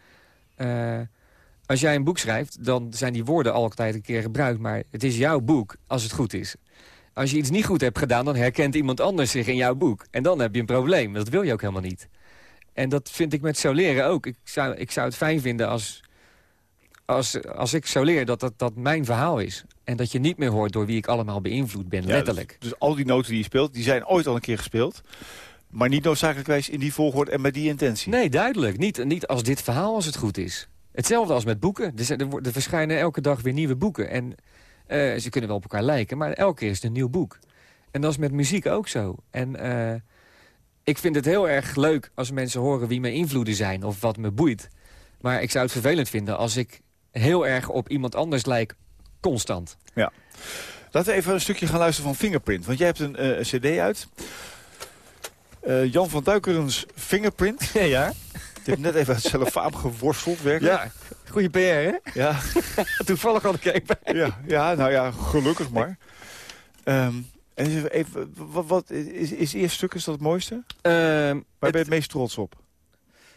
Als jij een boek schrijft, dan zijn die woorden altijd een keer gebruikt... maar het is jouw boek als het goed is. Als je iets niet goed hebt gedaan, dan herkent iemand anders zich in jouw boek. En dan heb je een probleem. Dat wil je ook helemaal niet. En dat vind ik met soleren ook. Ik zou, ik zou het fijn vinden als, als, als ik soleer dat, dat dat mijn verhaal is. En dat je niet meer hoort door wie ik allemaal beïnvloed ben, Ja, letterlijk. Dus, dus al die noten die je speelt, die zijn ooit al een keer gespeeld. Maar niet noodzakelijkwijs in die volgorde en met die intentie. Nee, duidelijk. Niet, niet als dit verhaal als het goed is. Hetzelfde als met boeken. Er, zijn- er, er verschijnen elke dag weer nieuwe boeken. En eh, ze kunnen wel op elkaar lijken, maar elke keer is het een nieuw boek. En dat is met muziek ook zo. En eh, ik vind het heel erg leuk als mensen horen wie mijn invloeden zijn... of wat me boeit. Maar ik zou het vervelend vinden als ik heel erg op iemand anders lijk constant. Laten we even een stukje gaan luisteren van Fingerprint. Want jij hebt een eh, cd uit. Eh, Jan van Duikerens Fingerprint. <laughs> ja? Je hebt net even uit cellofaan geworsteld, werkelijk. Ja, goede PR, hè? Ja, <laughs> Toevallig had ik even bij. ja, ja, nou ja, gelukkig maar. Ehm, en even, wat, wat is, is het eerste stuk is dat het mooiste? Ehm, Waar het- ben je het meest trots op?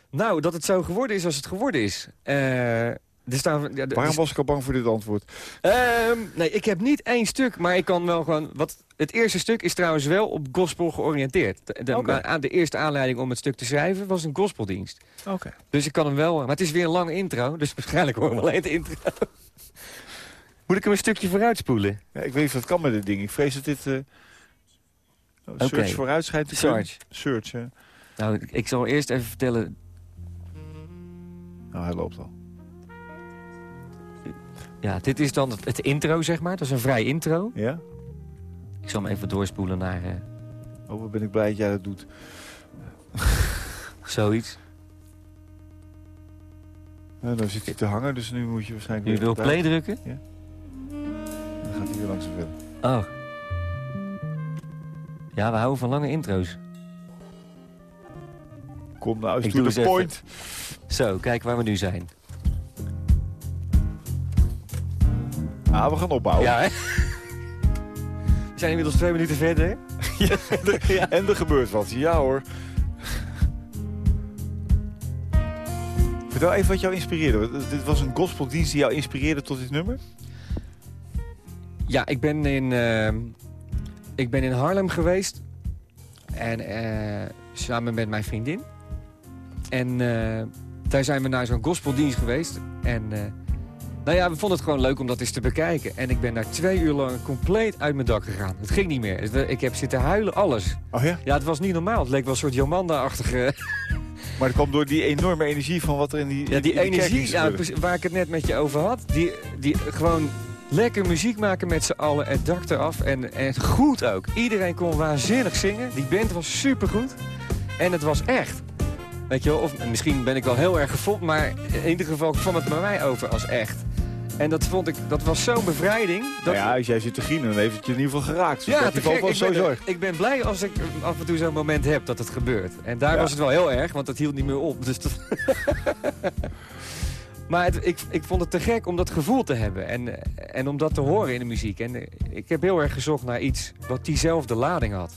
Nou, dat het zo geworden is als het geworden is. Eh, er staan, ja, Waarom was ik al bang voor dit antwoord? Ehm, nee, ik heb niet één stuk, maar ik kan wel gewoon... Wat, het eerste stuk is trouwens wel op gospel georiënteerd. De, de, Oké. aan de eerste aanleiding om het stuk te schrijven was een gospeldienst. Oké. Dus ik kan hem wel... Maar het is weer een lange intro, dus waarschijnlijk horen we alleen de intro. <laughs> Moet ik hem een stukje vooruitspoelen? Ja, ik weet niet of dat kan met dit ding. Ik vrees dat dit... eh oh, Search Oké. vooruit schijnt te. Search, hè. Nou, ik- ik zal eerst even vertellen... Nou, hij loopt al. Ja, dit is dan het, intro, zeg maar. Dat is een vrij intro. Ja? Ik zal hem even doorspoelen naar eh, Oh, wat ben ik blij dat jij dat doet. <laughs> zoiets. Nou, dan zit hij te hangen, dus nu moet je waarschijnlijk... Weer wil play drukken? Dan gaat hij weer langs verder. Oh. Ja, we houden van lange intro's. Kom nou eens Ik to the point. Zo, kijk waar we nu zijn. Ah, we gaan opbouwen. Ja, hè? <laughs> We zijn inmiddels twee minuten verder. <laughs> En er gebeurt wat. Ja hoor. Vertel even wat jou inspireerde. Dit was een gospeldienst die jou inspireerde tot dit nummer? Ja, ik ben in, eh, ik ben in Haarlem geweest. En eh, samen met mijn vriendin. En eh, daar zijn we naar zo'n gospeldienst geweest. En nou ja, we vonden het gewoon leuk om dat eens te bekijken. En ik ben daar twee uur lang compleet uit mijn dak gegaan. Het ging niet meer. Ik heb zitten huilen, alles. Oh ja? Ja, het was niet normaal. Het leek wel een soort Jomanda-achtige... <laughs> Maar dat kwam door die enorme energie van wat er in die Ja, die energie is ja, precies, waar ik het net met je over had. Die, die gewoon lekker muziek maken met z'n allen. Het dak eraf. En, en goed ook. Iedereen kon waanzinnig zingen. Die band was supergoed. En het was echt. Weet je wel, of misschien ben ik wel heel erg gefopt. Maar in ieder geval kwam het bij mij over als echt. En dat vond ik, dat was zo'n bevrijding. Dat, Nou ja, als jij zit te grienen, dan heeft het je in ieder geval geraakt. Dus ja, te gek. Ik ben, er- ik ben blij als ik af en toe zo'n moment heb dat het gebeurt. En daar Ja. was het wel heel erg, want dat hield niet meer op. Dus dat... <laughs> maar het- ik, ik vond het te gek om dat gevoel te hebben. En, en om dat te horen in de muziek. En ik heb heel erg gezocht naar iets wat diezelfde lading had.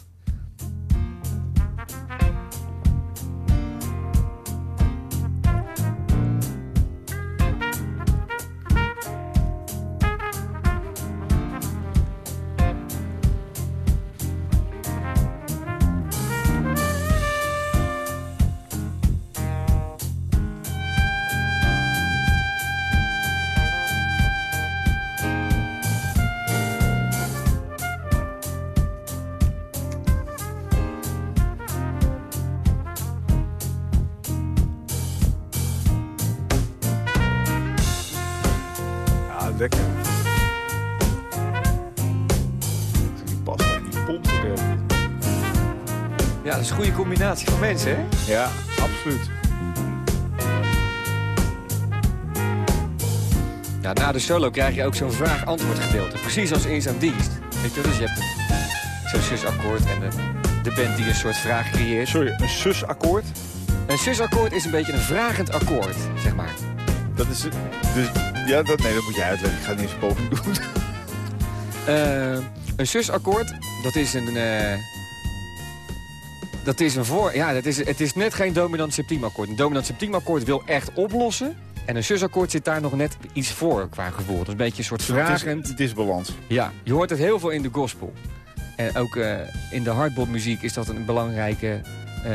Ja, na de solo krijg je ook zo'n vraag-antwoord gedeelte. Precies als in zo'n dienst. Weet je, dus je hebt een- zo'n zusakkoord en de, de band die een soort vraag creëert. Sorry, een susakkoord. Een zusakkoord is een beetje een vragend akkoord, zeg maar. Dat is... Dus, ja, dat, nee, dat moet jij uitleggen. Ik ga niet eens een poging doen. Eh, een zusakkoord, dat is een... eh, dat is een voor... Ja, dat is, het is net geen dominant septiemakkoord. Een dominant septiemakkoord wil echt oplossen. En een zusakkoord zit daar nog net iets voor qua gevoel. Dat is een beetje een soort vragend... Het is disbalans. Ja, je hoort het heel veel in de gospel. En ook eh, in de hardbopmuziek is dat een belangrijke eh,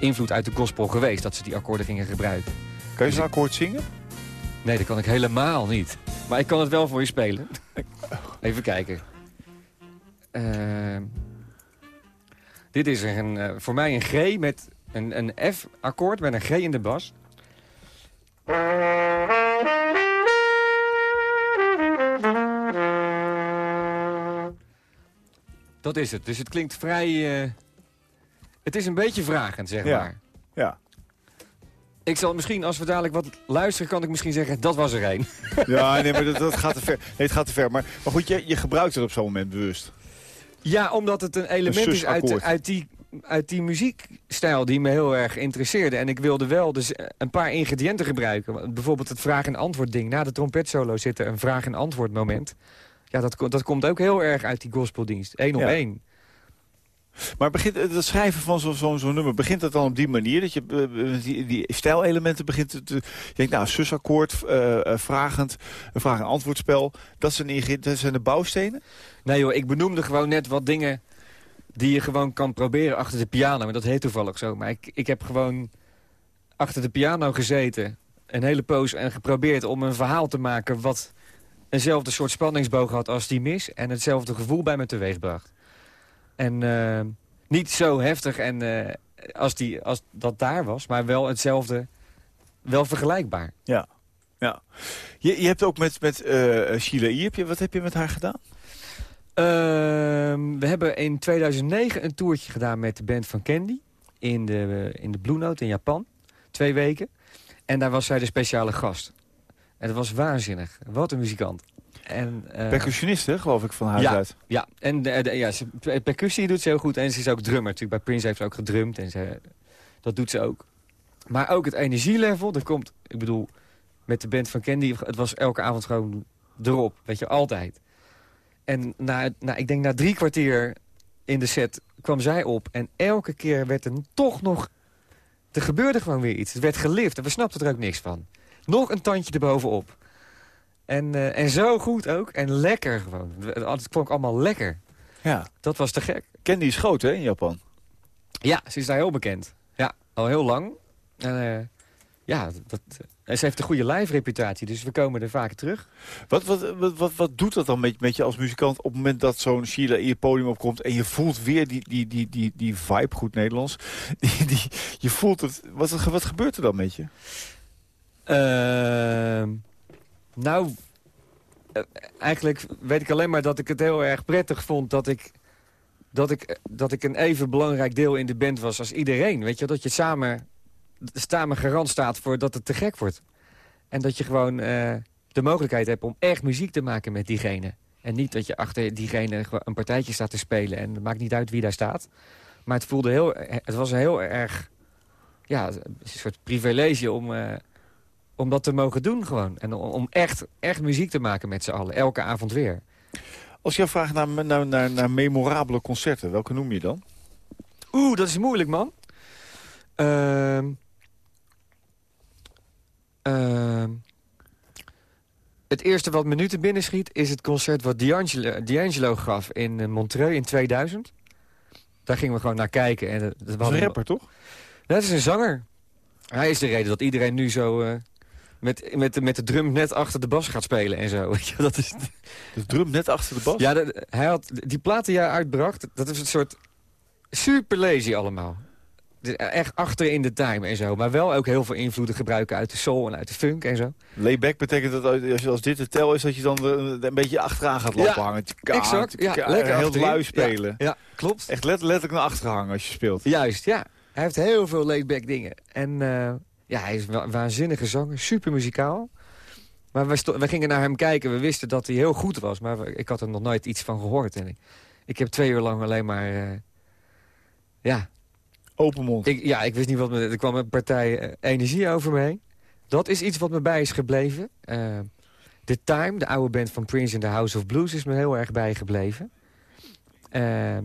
invloed uit de gospel geweest. Dat ze die akkoorden gingen gebruiken. Kan je zo'n akkoord zingen? Nee, dat kan ik helemaal niet. Maar ik kan het wel voor je spelen. <laughs> Even kijken. Ehm, dit is een, eh, voor mij een G met een, een F-akkoord met een G in de bas. Dat is het. Dus het klinkt vrij... eh, het is een beetje vragend, zeg Ja. maar. Ja. Ik zal misschien, als we dadelijk wat luisteren, kan ik misschien zeggen... dat was er één. <laughs> Ja, nee, maar dat, dat gaat te ver. Nee, het gaat te ver. Maar, maar goed, je, je gebruikt het op zo'n moment bewust. Ja, omdat het een element Een is uit, uit, die, uit die muziekstijl die me heel erg interesseerde. En ik wilde wel dus eh, een paar ingrediënten gebruiken. Bijvoorbeeld het vraag- en antwoord ding. Na de trompetsolo zit er een vraag- en antwoord moment. Ja, dat, dat komt ook heel erg uit die gospeldienst. Eén op Ja. één. Maar begint het schrijven van zo'n zo, zo'n nummer, begint het dan op die manier? Dat je eh, eh, die, die stijlelementen begint te... je denkt, nou, susakkoord, eh, eh, vragend, een vraag- en antwoordspel. Dat zijn, dat zijn de bouwstenen? Nee joh, ik benoemde gewoon net wat dingen die je gewoon kan proberen achter de piano. Maar dat heet toevallig zo. Maar ik, ik heb gewoon achter de piano gezeten. Een hele poos en geprobeerd om een verhaal te maken... wat eenzelfde soort spanningsboog had als die mis. En hetzelfde gevoel bij me teweegbracht. En eh, niet zo heftig en, eh, als, die, als dat daar was. Maar wel hetzelfde, wel vergelijkbaar. Ja. ja. Je, je hebt ook met, met eh Sheila je, wat heb je met haar gedaan? Ehm, we hebben in 2009 een toertje gedaan met de band van Candy. In de, in de Blue Note in Japan. Twee weken. En daar was zij de speciale gast. En dat was waanzinnig. Wat een muzikant. En, eh, Percussionist, hè, geloof ik, van huis ja. uit. ja, en de, de- ja, ze, percussie doet ze heel goed. En ze is ook drummer. Natuurlijk, bij Prince heeft ze ook gedrumd. En ze, dat doet ze ook. Maar ook het energielevel. Er komt, ik bedoel, met de band van Candy... Het was elke avond gewoon erop. Weet je, altijd. En na, na, ik denk na drie kwartier in de set kwam zij op. En elke keer werd er toch nog... Er gebeurde gewoon weer iets. Het werd gelift en we snapten er ook niks van. Nog een tandje erbovenop. En, eh, en zo goed ook. En lekker gewoon. Het klonk allemaal lekker. Ja. Dat was te gek. Candy is groot, hè, in Japan. Ja, ze is daar heel bekend. Ja, al heel lang. En, eh, ja, dat, En ze heeft een goede live-reputatie, dus we komen er vaak terug. Wat, wat, wat, wat, wat doet dat dan met, met je als muzikant op het moment dat zo'n Sheila in je podium opkomt... en je voelt weer die, die, die, die, die vibe, goed Nederlands. <laughs> Die, die, je voelt het. Wat, wat gebeurt er dan met je? Ehm, nou, eh, eigenlijk weet ik alleen maar dat ik het heel erg prettig vond... dat ik, dat ik, dat ik een even belangrijk deel in de band was als iedereen. Weet je, dat je samen, samen garant staat voor dat het te gek wordt. En dat je gewoon eh, de mogelijkheid hebt om echt muziek te maken met diegene. En niet dat je achter diegene een partijtje staat te spelen... en het maakt niet uit wie daar staat. Maar het voelde heel... Het was heel erg... Ja, een soort privilege om... eh, om dat te mogen doen gewoon. En om, echt, echt muziek te maken met z'n allen. Elke avond weer. Als je vraagt naar, naar, naar, naar memorabele concerten, welke noem je dan? Oeh, dat is moeilijk, man. Ehm ehm, het eerste wat me nu te binnen schiet... is het concert wat D'Angelo, D'Angelo gaf in eh, Montreux in 2000. Daar gingen we gewoon naar kijken. En, eh, dat was is een rapper, toch? Dat is een zanger. Hij is de reden dat iedereen nu zo... eh, met, met, de, met de drum net achter de bas gaat spelen en zo. <laughs> Dat is, De drum net achter de bas? ja, dat- hij had die platen die hij uitbracht, dat is een soort super lazy allemaal. Echt achter in de time en zo. Maar wel ook heel veel invloeden gebruiken uit de soul en uit de funk en zo. Layback betekent dat als, je, als dit de tel is, dat je dan een beetje achteraan gaat lopen Ja, hangen. Exact. Ja, lekker Heel lui spelen. Ja, ja, klopt. Echt let- letterlijk naar achteren hangen als je speelt. Juist, ja. Hij heeft heel veel laidback dingen. En eh, ja, hij is een waanzinnige zanger, super muzikaal. Maar we, gingen naar hem kijken, we wisten dat hij heel goed was. Maar we- ik had er nog nooit iets van gehoord. En ik, ik heb twee uur lang alleen maar... eh, ja, Open mond. ja, ik wist niet wat me... Er kwam een partij eh, energie over me heen. Dat is iets wat me bij is gebleven. Eh The Time, de oude band van Prince in the House of Blues... is me heel erg bijgebleven. Ehm,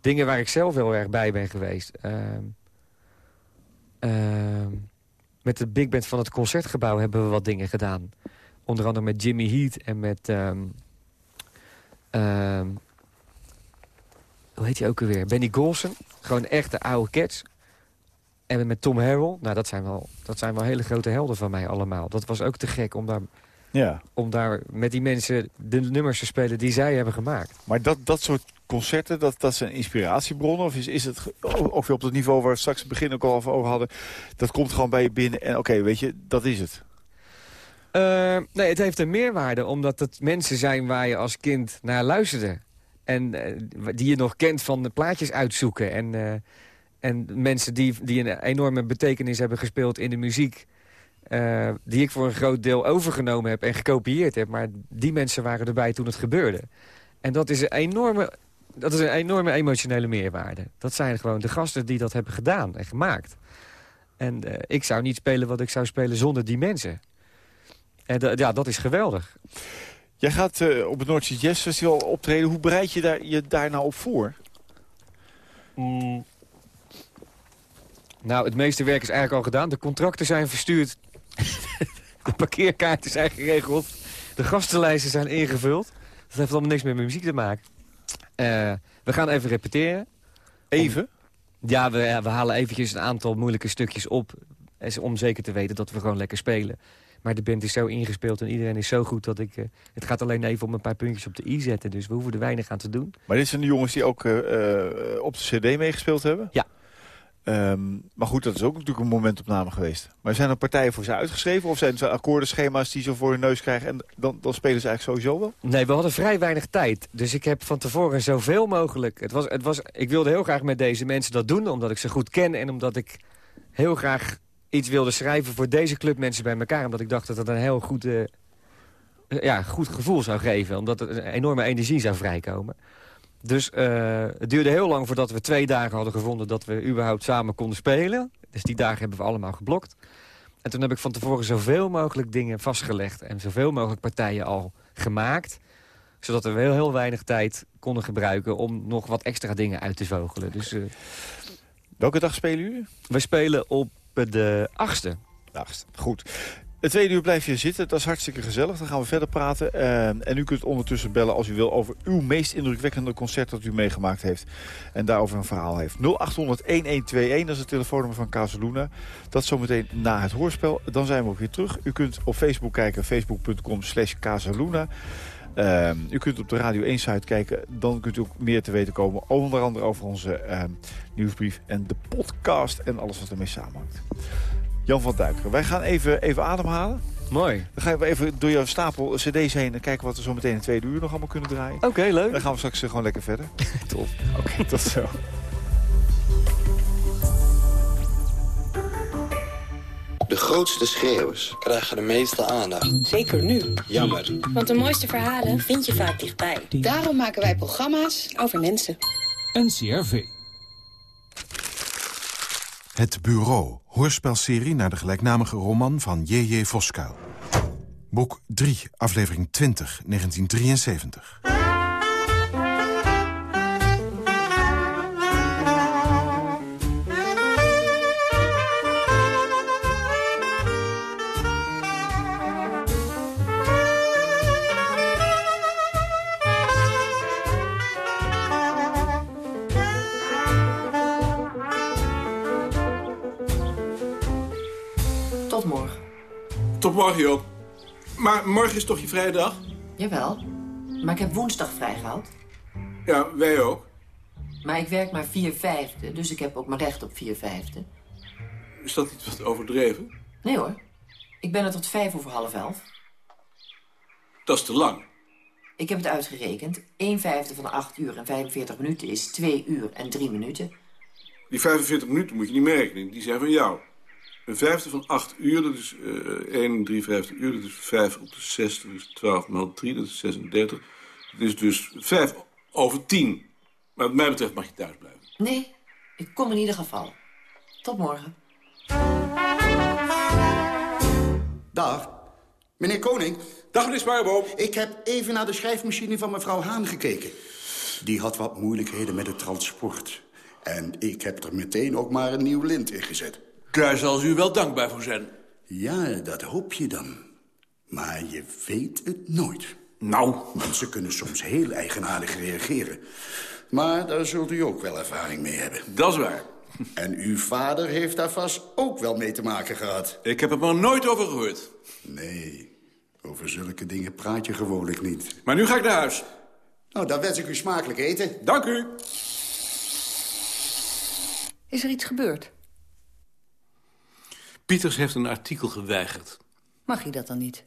dingen waar ik zelf heel erg bij ben geweest. Met de big band van het Concertgebouw hebben we wat dingen gedaan. Onder andere met Jimmy Heat en met... ehm, ehm, hoe heet hij ook alweer? Benny Golson. Gewoon echte oude cats. En met Tom Harrell. Nou, dat zijn, wel, dat zijn wel hele grote helden van mij allemaal. Dat was ook te gek om daar, Ja. om daar met die mensen de nummers te spelen die zij hebben gemaakt. Maar dat, dat soort concerten, dat, dat zijn inspiratiebronnen? Of is, is het ook weer op het niveau waar we straks het begin ook al over hadden? Dat komt gewoon bij je binnen en oké, weet je, dat is het. Eh, nee, het heeft een meerwaarde, omdat het mensen zijn waar je als kind naar luisterde. En eh, die je nog kent van de plaatjes uitzoeken. En, eh, en mensen die, die een enorme betekenis hebben gespeeld in de muziek... eh, die ik voor een groot deel overgenomen heb en gekopieerd heb. Maar die mensen waren erbij toen het gebeurde. En dat is een enorme, dat is een enorme emotionele meerwaarde. Dat zijn gewoon de gasten die dat hebben gedaan en gemaakt. En ik zou niet spelen wat ik zou spelen zonder die mensen. En ja, dat is geweldig. Jij gaat eh, op het Noordse Jazz Festival optreden. Hoe bereid je daar, je daar nou op voor? Nou, het meeste werk is eigenlijk al gedaan. De contracten zijn verstuurd. <laughs> de parkeerkaarten zijn geregeld. De gastenlijsten zijn ingevuld. Dat heeft allemaal niks meer met muziek te maken. Eh, we gaan even repeteren. Even? Ja, we, we halen eventjes een aantal moeilijke stukjes op. Om zeker te weten dat we gewoon lekker spelen. Maar de band is zo ingespeeld en iedereen is zo goed dat ik... eh, het gaat alleen even om een paar puntjes op de i zetten. Dus we hoeven er weinig aan te doen. Maar dit zijn de jongens die ook eh, eh, op de cd meegespeeld hebben? Ja. Ehm, maar goed, dat is ook natuurlijk een momentopname geweest. Maar zijn er partijen voor ze uitgeschreven? Of zijn het akkoordenschema's die ze voor hun neus krijgen... en dan, dan spelen ze eigenlijk sowieso wel? Nee, we hadden vrij weinig tijd. Dus ik heb van tevoren zoveel mogelijk... Het was, het was, ik wilde heel graag met deze mensen dat doen, omdat ik ze goed ken... en omdat ik heel graag iets wilde schrijven voor deze clubmensen bij elkaar. Omdat ik dacht dat dat een heel goed, eh, ja, goed gevoel zou geven. Omdat er een enorme energie zou vrijkomen. Dus eh, het duurde heel lang voordat we twee dagen hadden gevonden... dat we überhaupt samen konden spelen. Dus die dagen hebben we allemaal geblokt. En toen heb ik van tevoren zoveel mogelijk dingen vastgelegd... en zoveel mogelijk partijen al gemaakt zodat we heel, heel weinig tijd konden gebruiken om nog wat extra dingen uit te vogelen. Dus eh, Welke dag spelen jullie? we spelen op eh, de achtste. Achtste. Goed. Het tweede uur blijf je zitten. Dat is hartstikke gezellig. Dan gaan we verder praten. Eh, en u kunt ondertussen bellen als u wil over uw meest indrukwekkende concert dat u meegemaakt heeft. En daarover een verhaal heeft. 0800-1121, dat is het telefoonnummer van Casaluna. Dat zometeen na het hoorspel. Dan zijn we ook weer terug. U kunt op Facebook kijken, facebook.com slash Casaluna. Uh, u kunt op de Radio 1 site kijken. Dan kunt u ook meer te weten komen. Onder andere over onze uh, nieuwsbrief en de podcast en alles wat ermee samenhangt. Jan van Duiker, wij gaan even, even ademhalen. Mooi. Dan gaan we even door jouw stapel cd's heen... en kijken wat we zo meteen in de tweede uur nog allemaal kunnen draaien. Oké, leuk. Dan gaan we straks gewoon lekker verder. <laughs> Top. Oké, tot zo. De grootste schreeuwers krijgen de meeste aandacht. Zeker nu. Jammer. Want de mooiste verhalen vind je vaak dichtbij. Daarom maken wij programma's over mensen. NCRV. Het Bureau, hoorspelserie naar de gelijknamige roman van J.J. Voskuil. Boek 3, aflevering 20, 1973. Tot morgen, Joop. Maar morgen is toch je vrije dag? Jawel. Maar ik heb woensdag vrijgehaald. Ja, wij ook. Maar ik werk maar vier vijfde, dus ik heb ook mijn recht op vier vijfde. Is dat niet wat overdreven? Nee hoor. Ik ben er tot vijf over half elf. Dat is te lang. Ik heb het uitgerekend. 1 vijfde van 8 uur en 45 minuten is 2 uur en 3 minuten. Die 45 minuten moet je niet meer rekenen. Die zijn van jou. Een vijfde van 8 uur, dat is uh, 1 3 vijfde uur. Dat is 5 op de 6, dat is 12 maal 3, dat is 36. Dat is dus 5 over 10. Maar wat mij betreft mag je thuis blijven. Nee, ik kom in ieder geval. Tot morgen. Dag. Meneer Koning. Dag, meneer Spaarboom. Ik heb even naar de schrijfmachine van mevrouw Haan gekeken. Die had wat moeilijkheden met het transport. En ik heb er meteen ook maar een nieuw lint in gezet. Daar zal u wel dankbaar voor zijn. Ja, dat hoop je dan. Maar je weet het nooit. Nou? Mensen kunnen soms heel eigenaardig reageren. Maar daar zult u ook wel ervaring mee hebben. Dat is waar. En uw vader heeft daar vast ook wel mee te maken gehad. Ik heb er maar nooit over gehoord. Nee, over zulke dingen praat je gewoonlijk niet. Maar nu ga ik naar huis. Nou, dan wens ik u smakelijk eten. Dank u. Is er iets gebeurd? Pieters heeft een artikel geweigerd. Mag je dat dan niet?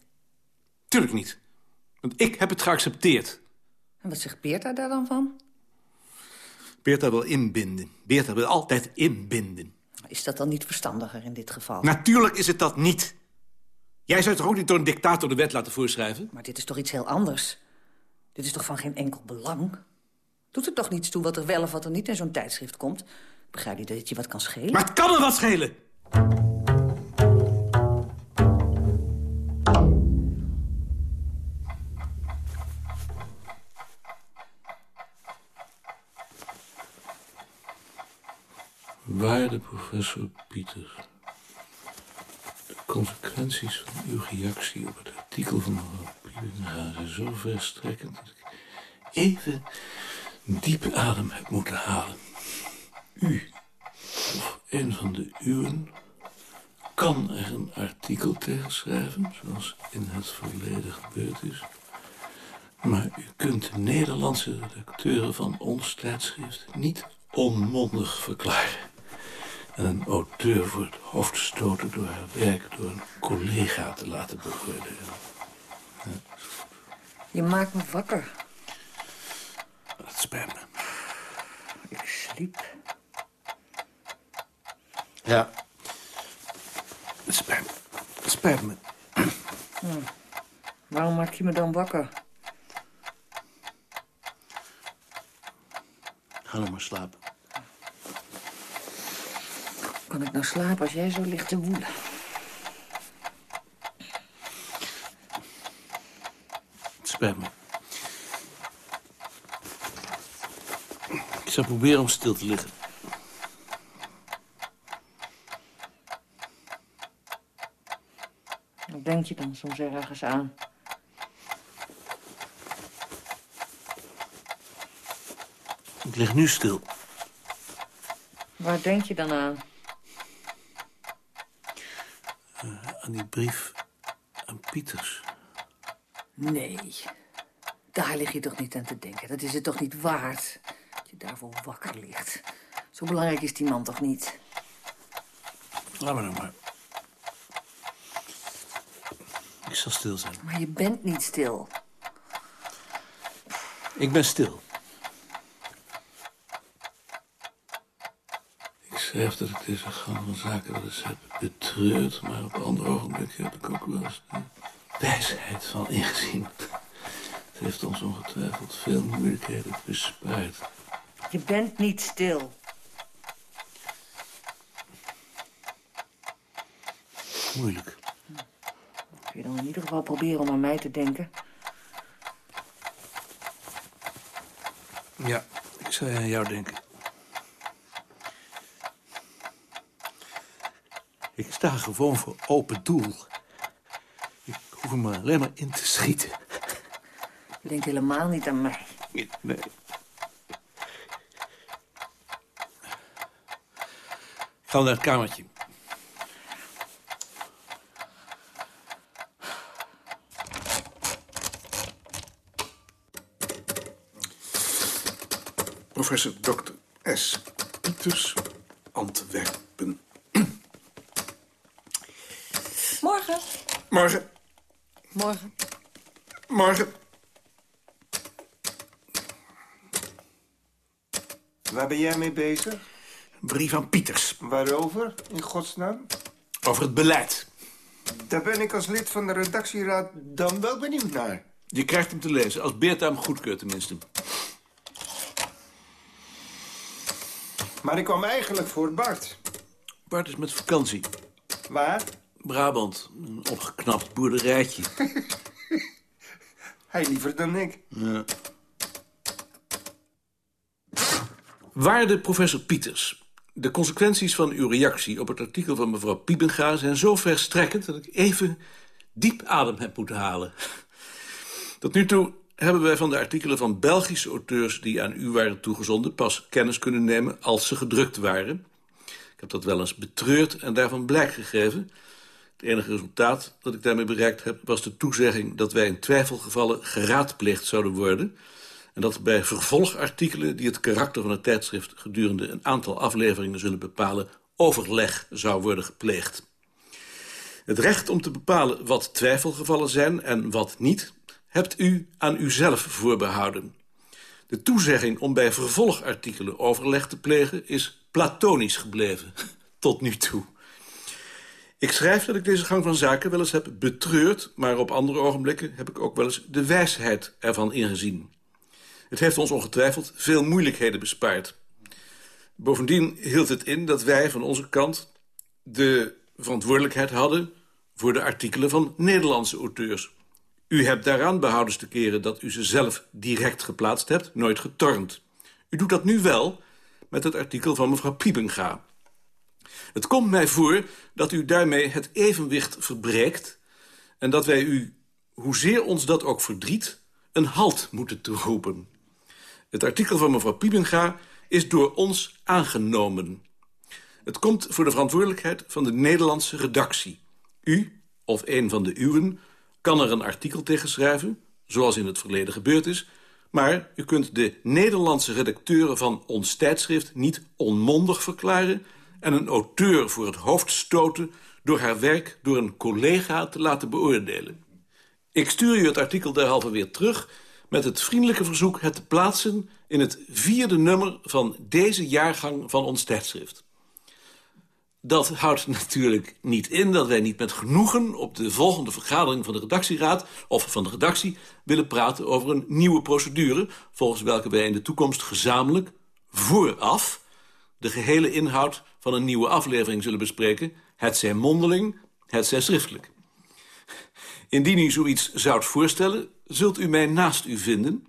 Tuurlijk niet. Want ik heb het geaccepteerd. En wat zegt Beerta daar dan van? Beerta wil inbinden. Beerta wil altijd inbinden. Is dat dan niet verstandiger in dit geval? Natuurlijk is het dat niet. Jij zou toch ook niet door een dictator de wet laten voorschrijven? Maar dit is toch iets heel anders? Dit is toch van geen enkel belang? Doet er toch niets toe wat er wel of wat er niet in zo'n tijdschrift komt? Begrijp je dat het je wat kan schelen? Maar het kan me wat schelen! Waarde professor Pieter. De consequenties van uw reactie op het artikel van mevrouw Pieter zijn zo verstrekkend dat ik even diep adem heb moeten halen. U, of een van de uwen, kan er een artikel tegen schrijven, zoals in het verleden gebeurd is. Maar u kunt de Nederlandse redacteuren van ons tijdschrift niet onmondig verklaren. En een auteur voor het hoofd stoten door haar werk door een collega te laten beoordelen. Ja. Je maakt me wakker. Dat spijt me. Ik sliep. Ja. Het spijt me. Het spijt me. Hm. Waarom maak je me dan wakker? Ga nog maar slapen. Kan ik nou slapen als jij zo ligt te woelen? Het spijt me. Ik zal proberen om stil te liggen. denk je dan soms ergens aan? Ik lig nu stil. Waar denk je dan aan? Uh, aan die brief aan Pieters. Nee, daar lig je toch niet aan te denken. Dat is het toch niet waard, dat je daarvoor wakker ligt. Zo belangrijk is die man toch niet? Laat me nou maar. Ik zal stil zijn. Maar je bent niet stil. Ik ben stil. Ik schrijf dat ik deze gang van zaken wel eens heb betreurd... maar op andere ogenblikken heb ik ook wel eens de wijsheid van ingezien. Het heeft ons ongetwijfeld veel moeilijkheden bespaard. Je bent niet stil. Moeilijk. Kun je dan in ieder geval proberen om aan mij te denken? Ja, ik zou aan jou denken. Ik sta gewoon voor open doel. Ik hoef er maar alleen maar in te schieten. Je denkt helemaal niet aan mij. Nee. Ga naar het kamertje. Professor Dr. S. Pieters, Antwerpen. Morgen. Morgen. Morgen. Morgen. Waar ben jij mee bezig? Brief aan Pieters. Waarover, in godsnaam? Over het beleid. Daar ben ik als lid van de redactieraad dan wel benieuwd naar. Je krijgt hem te lezen, als Beert hem goedkeurt tenminste. Maar ik kwam eigenlijk voor Bart. Bart is met vakantie. Waar? Brabant, opgeknapt boerderijtje. <laughs> Hij liever dan ik. Ja. Waarde professor Pieters. De consequenties van uw reactie op het artikel van mevrouw Piebenga... zijn zo verstrekkend dat ik even diep adem heb moeten halen. Tot nu toe hebben wij van de artikelen van Belgische auteurs... die aan u waren toegezonden pas kennis kunnen nemen als ze gedrukt waren. Ik heb dat wel eens betreurd en daarvan blijk gegeven. Het enige resultaat dat ik daarmee bereikt heb... was de toezegging dat wij in twijfelgevallen geraadpleegd zouden worden... en dat bij vervolgartikelen die het karakter van het tijdschrift... gedurende een aantal afleveringen zullen bepalen... overleg zou worden gepleegd. Het recht om te bepalen wat twijfelgevallen zijn en wat niet... hebt u aan uzelf voorbehouden. De toezegging om bij vervolgartikelen overleg te plegen... is platonisch gebleven, <laughs> tot nu toe. Ik schrijf dat ik deze gang van zaken wel eens heb betreurd... maar op andere ogenblikken heb ik ook wel eens de wijsheid ervan ingezien. Het heeft ons ongetwijfeld veel moeilijkheden bespaard. Bovendien hield het in dat wij van onze kant de verantwoordelijkheid hadden... voor de artikelen van Nederlandse auteurs. U hebt daaraan behoudens te keren dat u ze zelf direct geplaatst hebt, nooit getornd. U doet dat nu wel met het artikel van mevrouw Piepenga. Het komt mij voor dat u daarmee het evenwicht verbreekt... en dat wij u, hoezeer ons dat ook verdriet, een halt moeten toeroepen. Het artikel van mevrouw Piepenga is door ons aangenomen. Het komt voor de verantwoordelijkheid van de Nederlandse redactie. U, of een van de uwen, kan er een artikel tegen schrijven... zoals in het verleden gebeurd is... maar u kunt de Nederlandse redacteuren van ons tijdschrift... niet onmondig verklaren en een auteur voor het hoofd stoten... door haar werk door een collega te laten beoordelen. Ik stuur u het artikel derhalve weer terug... met het vriendelijke verzoek het te plaatsen... in het vierde nummer van deze jaargang van ons tijdschrift. Dat houdt natuurlijk niet in dat wij niet met genoegen... op de volgende vergadering van de redactieraad of van de redactie... willen praten over een nieuwe procedure... volgens welke wij in de toekomst gezamenlijk, vooraf... de gehele inhoud van een nieuwe aflevering zullen bespreken... het zij mondeling, het zij schriftelijk. Indien u zoiets zoudt voorstellen, zult u mij naast u vinden...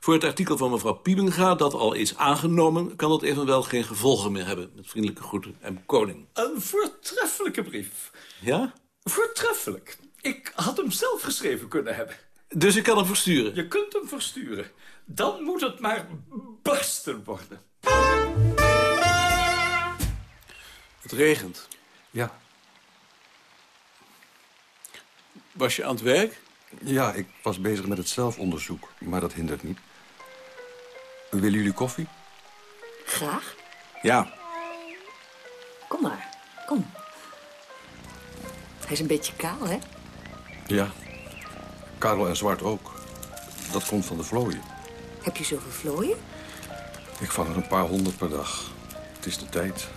Voor het artikel van mevrouw Piebenga, dat al is aangenomen... kan dat evenwel geen gevolgen meer hebben. Met vriendelijke groeten en koning. Een voortreffelijke brief. Ja? Voortreffelijk. Ik had hem zelf geschreven kunnen hebben. Dus ik kan hem versturen? Je kunt hem versturen. Dan moet het maar barsten worden. Het regent. Ja. Was je aan het werk? Ja, ik was bezig met het zelfonderzoek, maar dat hindert niet. Willen jullie koffie? Graag. Ja. Kom maar, kom. Hij is een beetje kaal, hè? Ja. Karel en Zwart ook. Dat komt van de vlooien. Heb je zoveel vlooien? Ik vang er een paar honderd per dag. Het is de tijd.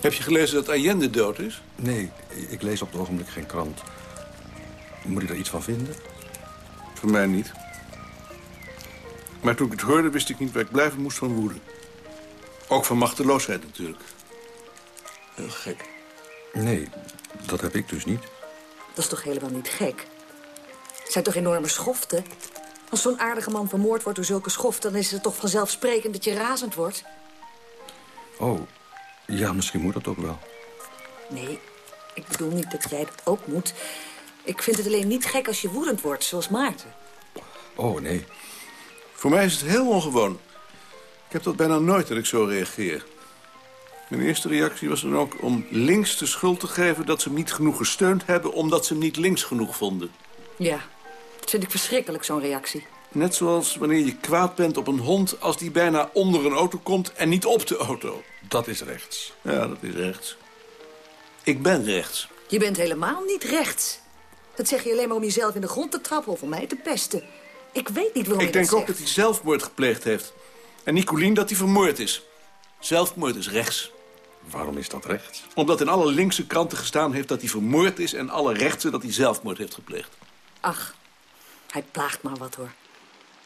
Heb je gelezen dat Allende dood is? Nee, ik lees op het ogenblik geen krant. Moet ik daar iets van vinden? Voor mij niet. Maar toen ik het hoorde, wist ik niet waar ik blijven moest van woede. Ook van machteloosheid natuurlijk. Heel gek. Nee, dat heb ik dus niet. Dat is toch helemaal niet gek? Het zijn toch enorme schoften? Als zo'n aardige man vermoord wordt door zulke schoften... dan is het toch vanzelfsprekend dat je razend wordt? Oh, ja, misschien moet dat ook wel. Nee, ik bedoel niet dat jij dat ook moet. Ik vind het alleen niet gek als je woedend wordt, zoals Maarten. Oh, nee. Voor mij is het heel ongewoon. Ik heb dat bijna nooit dat ik zo reageer. Mijn eerste reactie was dan ook om links de schuld te geven... dat ze hem niet genoeg gesteund hebben... omdat ze hem niet links genoeg vonden. Ja, dat vind ik verschrikkelijk, zo'n reactie. Net zoals wanneer je kwaad bent op een hond... als die bijna onder een auto komt en niet op de auto. Dat is rechts. Ja, dat is rechts. Ik ben rechts. Je bent helemaal niet rechts. Dat zeg je alleen maar om jezelf in de grond te trappen of om mij te pesten. Ik weet niet waarom Ik je denk ook dat hij zelfmoord gepleegd heeft. En Nicolien dat hij vermoord is. Zelfmoord is rechts. Waarom is dat rechts? Omdat in alle linkse kranten gestaan heeft dat hij vermoord is... en alle rechtse dat hij zelfmoord heeft gepleegd. Ach, hij plaagt maar wat hoor.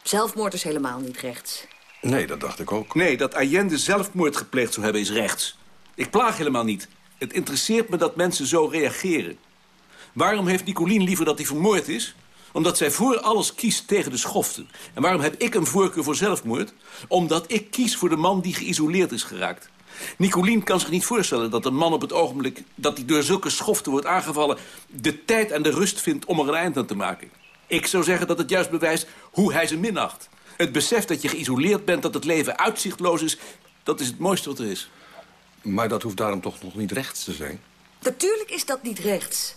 Zelfmoord is helemaal niet rechts. Nee, dat dacht ik ook. Nee, dat Allende zelfmoord gepleegd zou hebben is rechts. Ik plaag helemaal niet. Het interesseert me dat mensen zo reageren. Waarom heeft Nicolien liever dat hij vermoord is? Omdat zij voor alles kiest tegen de schoften. En waarom heb ik een voorkeur voor zelfmoord? Omdat ik kies voor de man die geïsoleerd is geraakt. Nicolien kan zich niet voorstellen dat een man op het ogenblik... dat hij door zulke schoften wordt aangevallen... de tijd en de rust vindt om er een eind aan te maken. Ik zou zeggen dat het juist bewijst hoe hij ze minacht. Het besef dat je geïsoleerd bent, dat het leven uitzichtloos is... dat is het mooiste wat er is. Maar dat hoeft daarom toch nog niet rechts te zijn? Natuurlijk is dat niet rechts.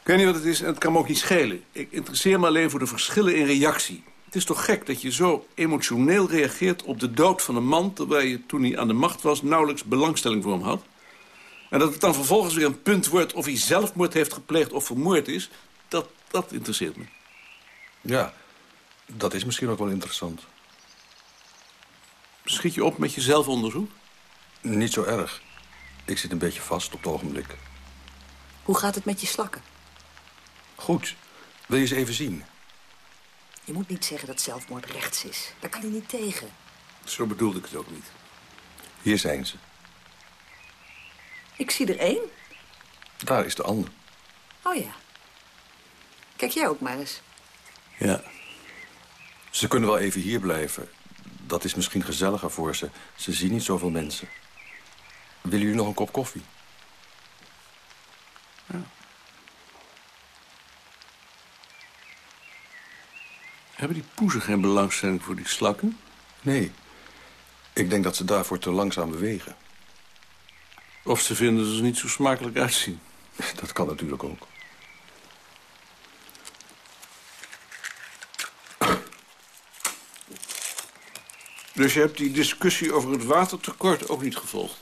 Ik weet niet wat het is en het kan me ook niet schelen. Ik interesseer me alleen voor de verschillen in reactie. Het is toch gek dat je zo emotioneel reageert op de dood van een man... terwijl je toen hij aan de macht was nauwelijks belangstelling voor hem had. En dat het dan vervolgens weer een punt wordt of hij zelfmoord heeft gepleegd of vermoord is... dat, dat interesseert me. Ja, dat is misschien ook wel interessant. Schiet je op met je zelfonderzoek? Niet zo erg. Ik zit een beetje vast op het ogenblik. Hoe gaat het met je slakken? Goed. Wil je ze even zien? Je moet niet zeggen dat zelfmoord rechts is. Daar kan hij niet tegen. Zo bedoelde ik het ook niet. Hier zijn ze. Ik zie er één. Daar is de ander. Oh ja. Kijk jij ook maar eens. Ja. Ze kunnen wel even hier blijven. Dat is misschien gezelliger voor ze. Ze zien niet zoveel mensen. Willen jullie nog een kop koffie? Ja. Hebben die poezen geen belangstelling voor die slakken? Nee. Ik denk dat ze daarvoor te langzaam bewegen. Of ze vinden dat ze er niet zo smakelijk uitzien. <laughs> Dat kan natuurlijk ook. Dus je hebt die discussie over het watertekort ook niet gevolgd?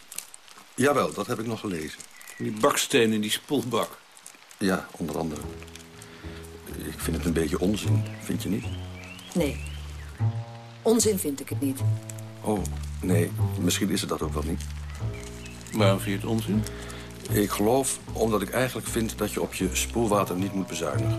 Jawel, dat heb ik nog gelezen. Die baksteen in die spoelbak? Ja, onder andere. Ik vind het een beetje onzin, vind je niet? Nee. Onzin vind ik het niet. Oh, nee, misschien is het dat ook wel niet. Waarom vind je het onzin? Ik geloof omdat ik eigenlijk vind dat je op je spoelwater niet moet bezuinigen.